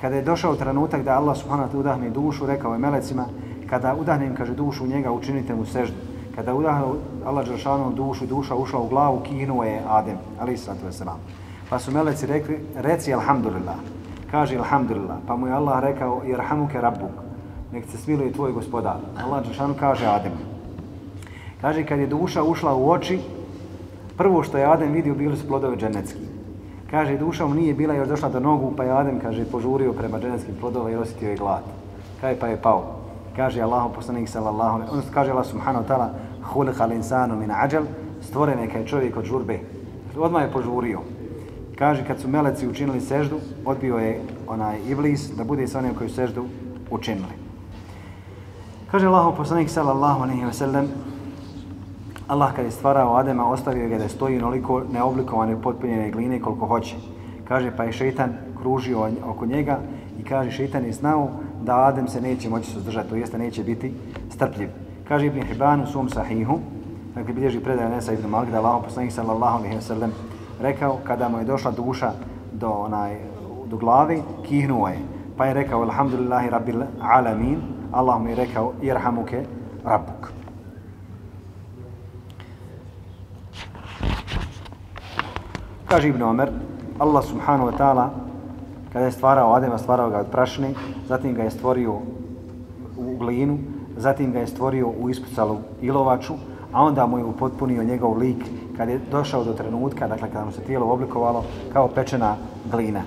Kada je došao trenutak da Allah subhanahu udahne dušu, rekao je melecima, kada udahnem, kaže, dušu njega, učinite mu seždu. Kada udahne Allah Đeršanu dušu, duša ušla u glavu, kinuo je Adem, ali sallatu wasalam. Pa su meleci rekli, reci alhamdulillah. Kaže alhamdulillah. Pa mu je Allah rekao, irhamuke rabbuk. Nek se smiluje tvoj gospodar. Allah Đeršanu kaže Adem. Kaže, kad je duša ušla u oči, prvo što je Adem vidio bili su plodovi dženecki. Kaže, duša mu nije bila još došla do nogu, pa je Adem, kaže, požurio prema dženeckim plodova i osjetio je glad. Kaj pa je pao. Kaže Allah, poslanik sallallahu alaihi, on kaže Allah subhanahu ta'ala, Hulika linsanu min ađel, stvoren je kaj čovjek od žurbe. Odmah je požurio. Kaže, kad su meleci učinili seždu, odbio je onaj iblis da bude sa onim koji su seždu učinili. Kaže Allah, poslanik sallallahu alaihi wa sallam, Allah kad je stvarao Adema, ostavio ga da stoji onoliko neoblikovane potpunjene gline koliko hoće. Kaže, pa je šeitan kružio oko njega i kaže, šeitan je znao da Adem se neće moći suzdržati, to jeste neće biti strpljiv. Kaže Ibn Hibban u svom sahihu, dakle bilježi predaje Nesa Ibn Malik, da Allah poslanik sallallahu alaihi wa sallam rekao, kada mu je došla duša do, onaj, do glavi, kihnuo je. Pa je rekao, alhamdulillahi rabbil alamin, Allah mu je rekao, irhamuke rabbuk. Kaže Ibn Omer, Allah subhanahu wa ta'ala, kada je stvarao Adema, stvarao ga od prašne, zatim ga je stvorio u glinu, zatim ga je stvorio u ispucalu ilovaču, a onda mu je upotpunio njegov lik kad je došao do trenutka, dakle kada mu se tijelo oblikovalo kao pečena glina.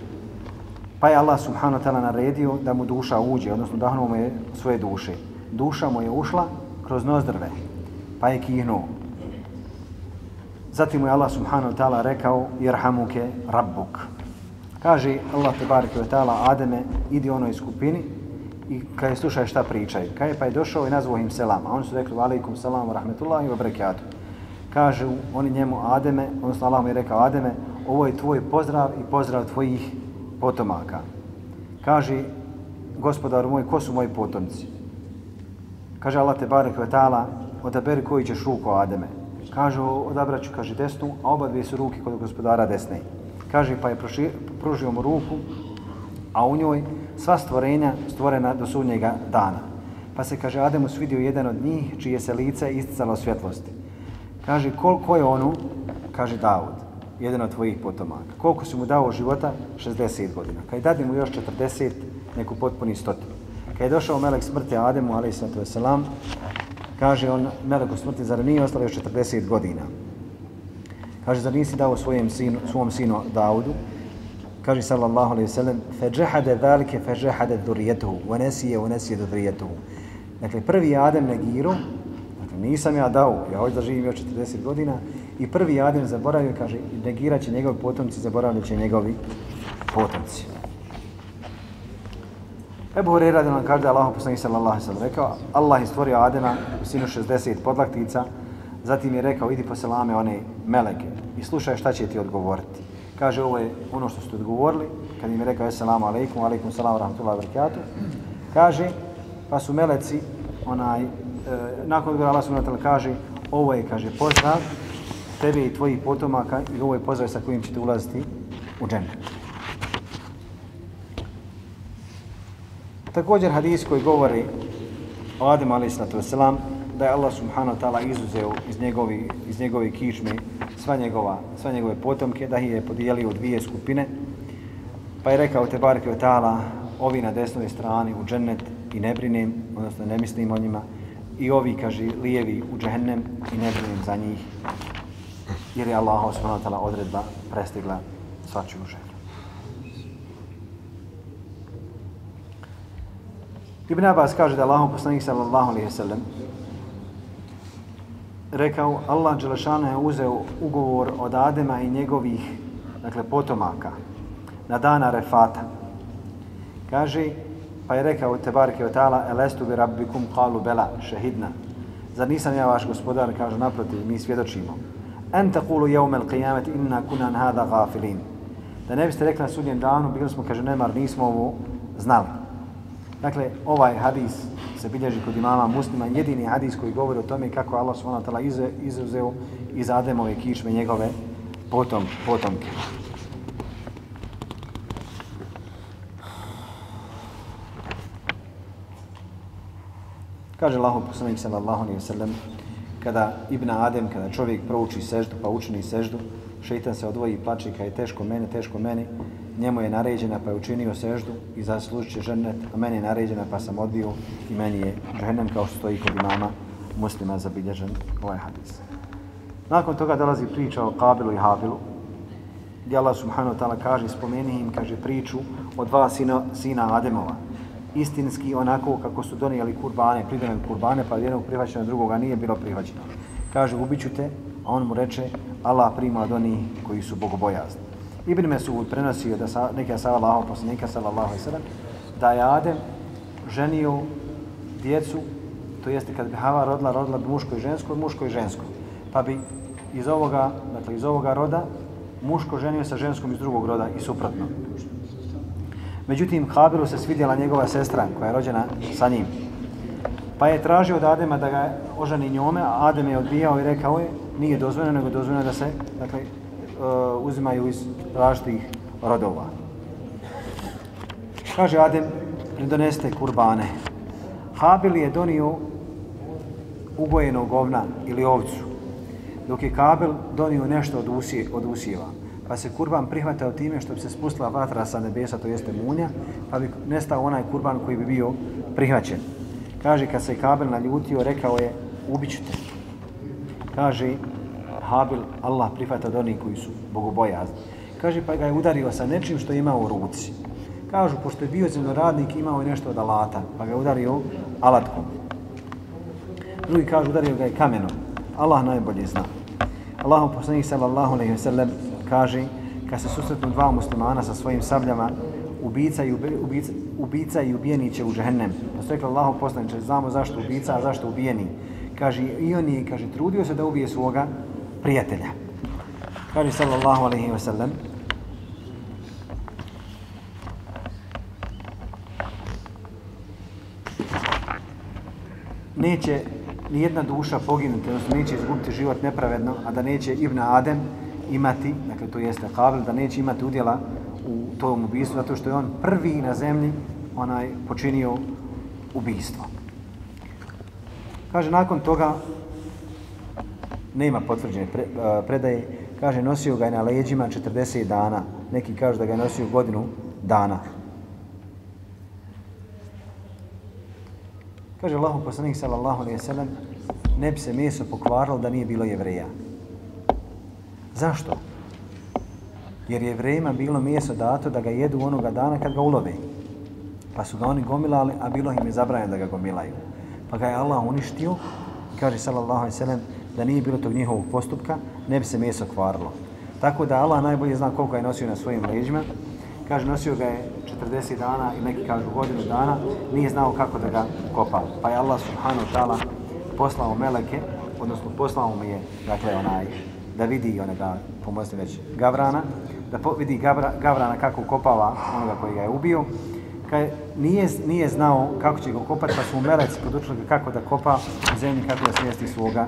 Pa je Allah subhanahu wa ta'ala naredio da mu duša uđe, odnosno dahnuo mu je svoje duše. Duša mu je ušla kroz nozdrve, pa je kihnuo. Zatim mu je Allah subhanahu wa ta'ala rekao, jerhamuke rabbuk. Kaže Allah te bareke ve ta'ala Ademe, idi onoj skupini i kad je slušaj šta pričaju. Kad je pa je došao i nazvao im selam, a oni su rekli, alaikum salam, rahmetullahi wa barakatuh. Kažu oni njemu Ademe, odnosno Allah mu je rekao Ademe, ovo je tvoj pozdrav i pozdrav tvojih potomaka. Kaže, gospodar moj, ko su moji potomci? Kaže Allah te barek vetala, odaberi koji ćeš ruku Ademe. Kaže, odabraću, kaže, desnu, a oba dvije su ruke kod gospodara desne. Kaže, pa je pružio mu ruku, a u njoj sva stvorenja stvorena do sudnjega dana. Pa se, kaže, Ademu svidio jedan od njih, čije se lice isticalo svjetlosti. Kaže, koliko je onu? Kaže, Davud, jedan od tvojih potomaka. Koliko si mu dao života? 60 godina. Kad dadi mu još 40, neku potpuni stotinu. Kad je došao melek smrti Ademu, ali sallatu kaže on, meleku smrti, zar nije ostalo još 40 godina? Kaže, zar nisi dao svojem sinu, svom sinu Daudu? Kaže, sallallahu alaihi sallam, feđehade velike feđehade dhurijetuhu, unesije, unesije dhurijetuhu. Dakle, prvi Adem negiru, dakle, nisam ja dao, ja hoću da živim još 40 godina, i prvi Adem zaboravio, kaže, negirat će njegovi potomci, zaboravljat će njegovi potomci. Ebu Hurera da nam kaže da Allah poslanih sallallahu sallam rekao, Allah je stvorio Adema u sinu 60 podlaktica, zatim je rekao, idi po selame one meleke i slušaj šta će ti odgovoriti. Kaže, ovo je ono što ste odgovorili, kad im je rekao, assalamu alaikum, alaikum salam, rahmatullahi wabarakatuh. Kaže, pa su meleci, onaj, E, nakon odgovora Allah subhanahu kaže, ovo je, kaže, pozdrav tebe i tvojih potomaka i ovo je pozdrav sa kojim ćete ulaziti u džennet. Također hadis koji govori o Adem a.s. da je Allah subhanahu wa ta'ala izuzeo iz njegovi, iz njegove kišme sva, njegova, sva njegove potomke, da ih je podijelio u dvije skupine. Pa je rekao te barke o ta'ala ovi na desnoj strani u džennet i ne brinem, odnosno ne mislim o njima, i ovi, kaže, lijevi u džehennem i ne brinem za njih, jer je Allah subhanahu ta'ala odredba prestigla svačiju želju. Ibn Abbas kaže da Allahom poslanik sallallahu alaihi sallam rekao Allah Đelešanu je uzeo ugovor od Adema i njegovih dakle, potomaka na dana Refata. Kaže, pa je rekao Tebareke od Ta'ala Elestu bi rabbikum kalu bela šehidna. Zar nisam ja vaš gospodar? Kaže, naprotiv, mi svjedočimo. En takulu jevmel qiyameti inna kunan hada gafilin. Da ne biste rekli na sudnjem danu, bili smo, kaže, nemar, nismo ovo znali. Dakle, ovaj hadis se bilježi kod imama muslima, jedini hadis koji govori o tome kako Allah s.w.t. izuzeo iz Ademove kičme njegove potom, potomke. Kaže Allahu poslanik sallallahu alejhi ve sellem kada Ibn Adem, kada čovjek prouči seždu, pa učini seždu, šeitan se odvoji i plače, kada je teško meni, teško meni, njemu je naređena pa je učinio seždu i zaslužit će žennet, a meni je naređena pa sam odbio i meni je žennem kao što stoji kod imama muslima zabilježen ovaj hadis. Nakon toga dolazi priča o Kabilu i Habilu, gdje Allah subhanahu wa ta'ala kaže, spomeni im, kaže, priču o dva sina, sina Ademova. Istinski onako kako su donijeli kurbane, pridane kurbane, pa jednog prihvaćeno, drugoga nije bilo prihvaćeno. Kaže, ubiću te, a on mu reče, Allah prima od onih koji su bogobojazni. Ibn Mesud prenosio da sa, neka sa Allahom poslanika, sallallahu alaihi sallam, da je Adem ženio djecu, to jeste kad bi Hava rodila, rodila bi muško i žensko, muško i žensko. Pa bi iz ovoga, dakle iz ovoga roda, muško ženio sa ženskom iz drugog roda i suprotno. Međutim, Habilu se svidjela njegova sestra koja je rođena sa njim. Pa je tražio od Adema da ga oženi njome, a Adem je odbijao i rekao je, nije dozvoljeno, nego dozvoljeno da se dakle, uh, uzimaju iz različitih rodova. Kaže Adem, doneste kurbane. Habil je donio ugojenog ovna ili ovcu, dok je Kabel donio nešto od, usije, od usijeva. Pa se kurban prihvatao time što bi se spustila vatra sa nebesa, to jeste munja, pa bi nestao onaj kurban koji bi bio prihvaćen. Kaže, kad se Kabil naljutio, rekao je, ubiću te. Kaže, Habil, Allah prihvata od onih koji su bogobojazni. Kaže, pa ga je udario sa nečim što je imao u ruci. Kažu, pošto je bio zemljoradnik, imao je nešto od alata, pa ga je udario alatkom. Drugi kažu, udario ga je kamenom. Allah najbolje zna. Allahu poslanik sallallahu alejhi ve sellem kaže, kad se susretnu dva muslimana sa svojim sabljama, ubica i, ubica, ubica i ubijeni će u džehennem. Pa su rekli Allahom poslaniče, znamo zašto ubica, a zašto ubijeni. Kaže, i on je, kaže, trudio se da ubije svoga prijatelja. Kaže sallallahu alaihi wa sallam, neće ni jedna duša poginuti, odnosno neće izgubiti život nepravedno, a da neće Ibn Adem imati, dakle to jeste Kabil, da neće imati udjela u tom ubistvu, zato što je on prvi na zemlji onaj počinio ubistvo. Kaže, nakon toga nema potvrđene pre, e, predaje, kaže, nosio ga je na leđima 40 dana, neki kažu da ga je nosio godinu dana. Kaže Allahu poslanik sallallahu alejhi ve sellem ne bi se meso pokvarilo da nije bilo jevreja. Zašto? Jer je vrema bilo mjesto dato da ga jedu onoga dana kad ga ulove. Pa su ga oni gomilali, a bilo im je zabranjeno da ga gomilaju. Pa ga je Allah uništio i kaže sallallahu alejhi ve sellem da nije bilo tog njihovog postupka, ne bi se meso kvarilo. Tako da Allah najbolje zna koliko je nosio na svojim leđima. Kaže, nosio ga je 40 dana i neki kažu godinu dana, nije znao kako da ga kopa. Pa je Allah subhanahu wa ta'ala poslao meleke, odnosno poslao mu je, dakle, onaj, da vidi onoga, pomozite već, Gavrana, da vidi Gavra, Gavrana kako kopava onoga koji ga je ubio. Kaj, nije, nije znao kako će ga kopati, pa su mu meleci podučili kako da kopa u zemlji, kako da svijesti svoga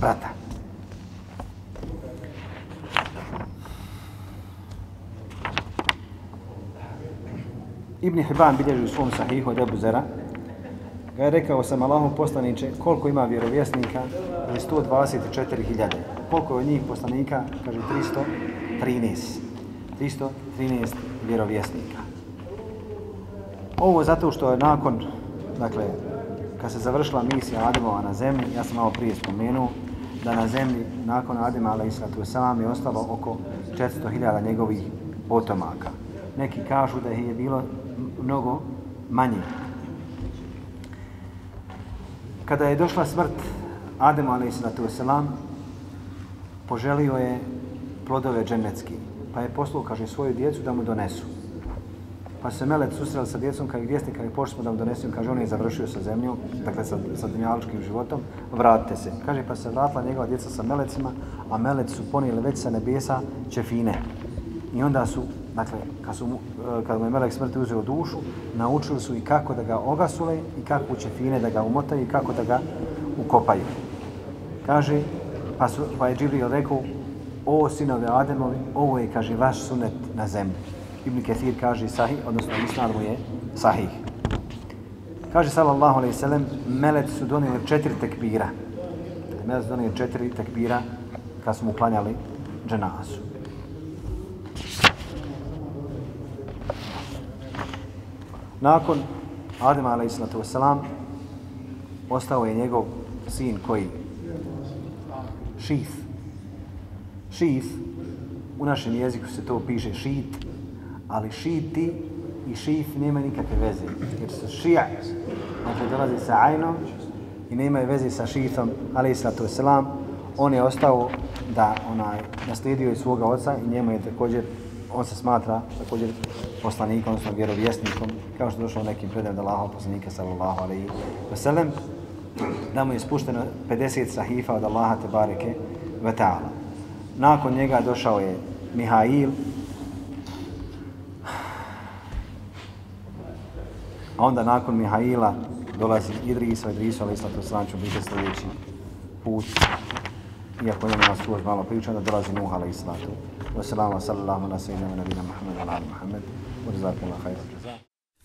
brata. Ibn Hibban bilježi u svom sahihu od Ebu Zera, ga je rekao sam Allahom poslaniče koliko ima vjerovjesnika, je 124.000. Koliko je od njih poslanika, kaže 313. 313 vjerovjesnika. Ovo zato što je nakon, dakle, kad se završila misija Ademova na zemlji, ja sam malo prije spomenuo, da na zemlji nakon Adema, ali i je ostalo oko 400.000 njegovih potomaka. Neki kažu da je bilo mnogo manje. Kada je došla smrt Ademu a.s poželio je plodove dženecki, pa je poslao, kaže, svoju djecu da mu donesu. Pa se Melec susreli sa djecom, kaže, gdje ste, kaže, pošli smo da mu donesu, kaže, on je završio sa zemljom, dakle sa, sa dunjaličkim životom, vratite se. Kaže, pa se vratila njegova djeca sa Melecima, a Melec su ponijeli već sa nebesa čefine. I onda su Dakle, kad, su, e, kad mu je melek smrti uzeo dušu, naučili su i kako da ga ogasule i kako u čefine da ga umotaju i kako da ga ukopaju. Kaže, pa, su, pa je Džibril rekao, o sinove Ademovi, ovo je, kaže, vaš sunet na zemlji. Ibn Kathir kaže sahih, odnosno isnad mu je sahih. Kaže, sallallahu alaihi sallam, melec su donijeli četiri tekbira. Melec su donijeli četiri tekbira kad su mu klanjali dženazu. Nakon Adema alaihissalatu wasalam, ostao je njegov sin koji? Šif. Šif, u našem jeziku se to piše šit, ali šiti i šif nema nikakve veze. Jer su šija, dakle, znači dolazi sa ajnom i nema veze sa šifom, alaihissalatu selam, on je ostao da onaj naslijedio je svoga oca i njemu je također on se smatra također poslanikom, odnosno vjerovjesnikom, kao što je došlo u nekim predajama da Allahov poslanika sallallahu alejhi ve sellem da mu je spušteno 50 sahifa od Allaha te bareke ve ta'ala. Nakon njega došao je Mihail, a onda nakon Mihaila dolazi Idris, a Idris, ali sad to sranču, biće sljedeći put, iako njemu nas tu malo priča, onda dolazi Nuh, ali sada. Wassalamu ala sallallahu ala sallam, wa sallam, ala ala ala sallam, ala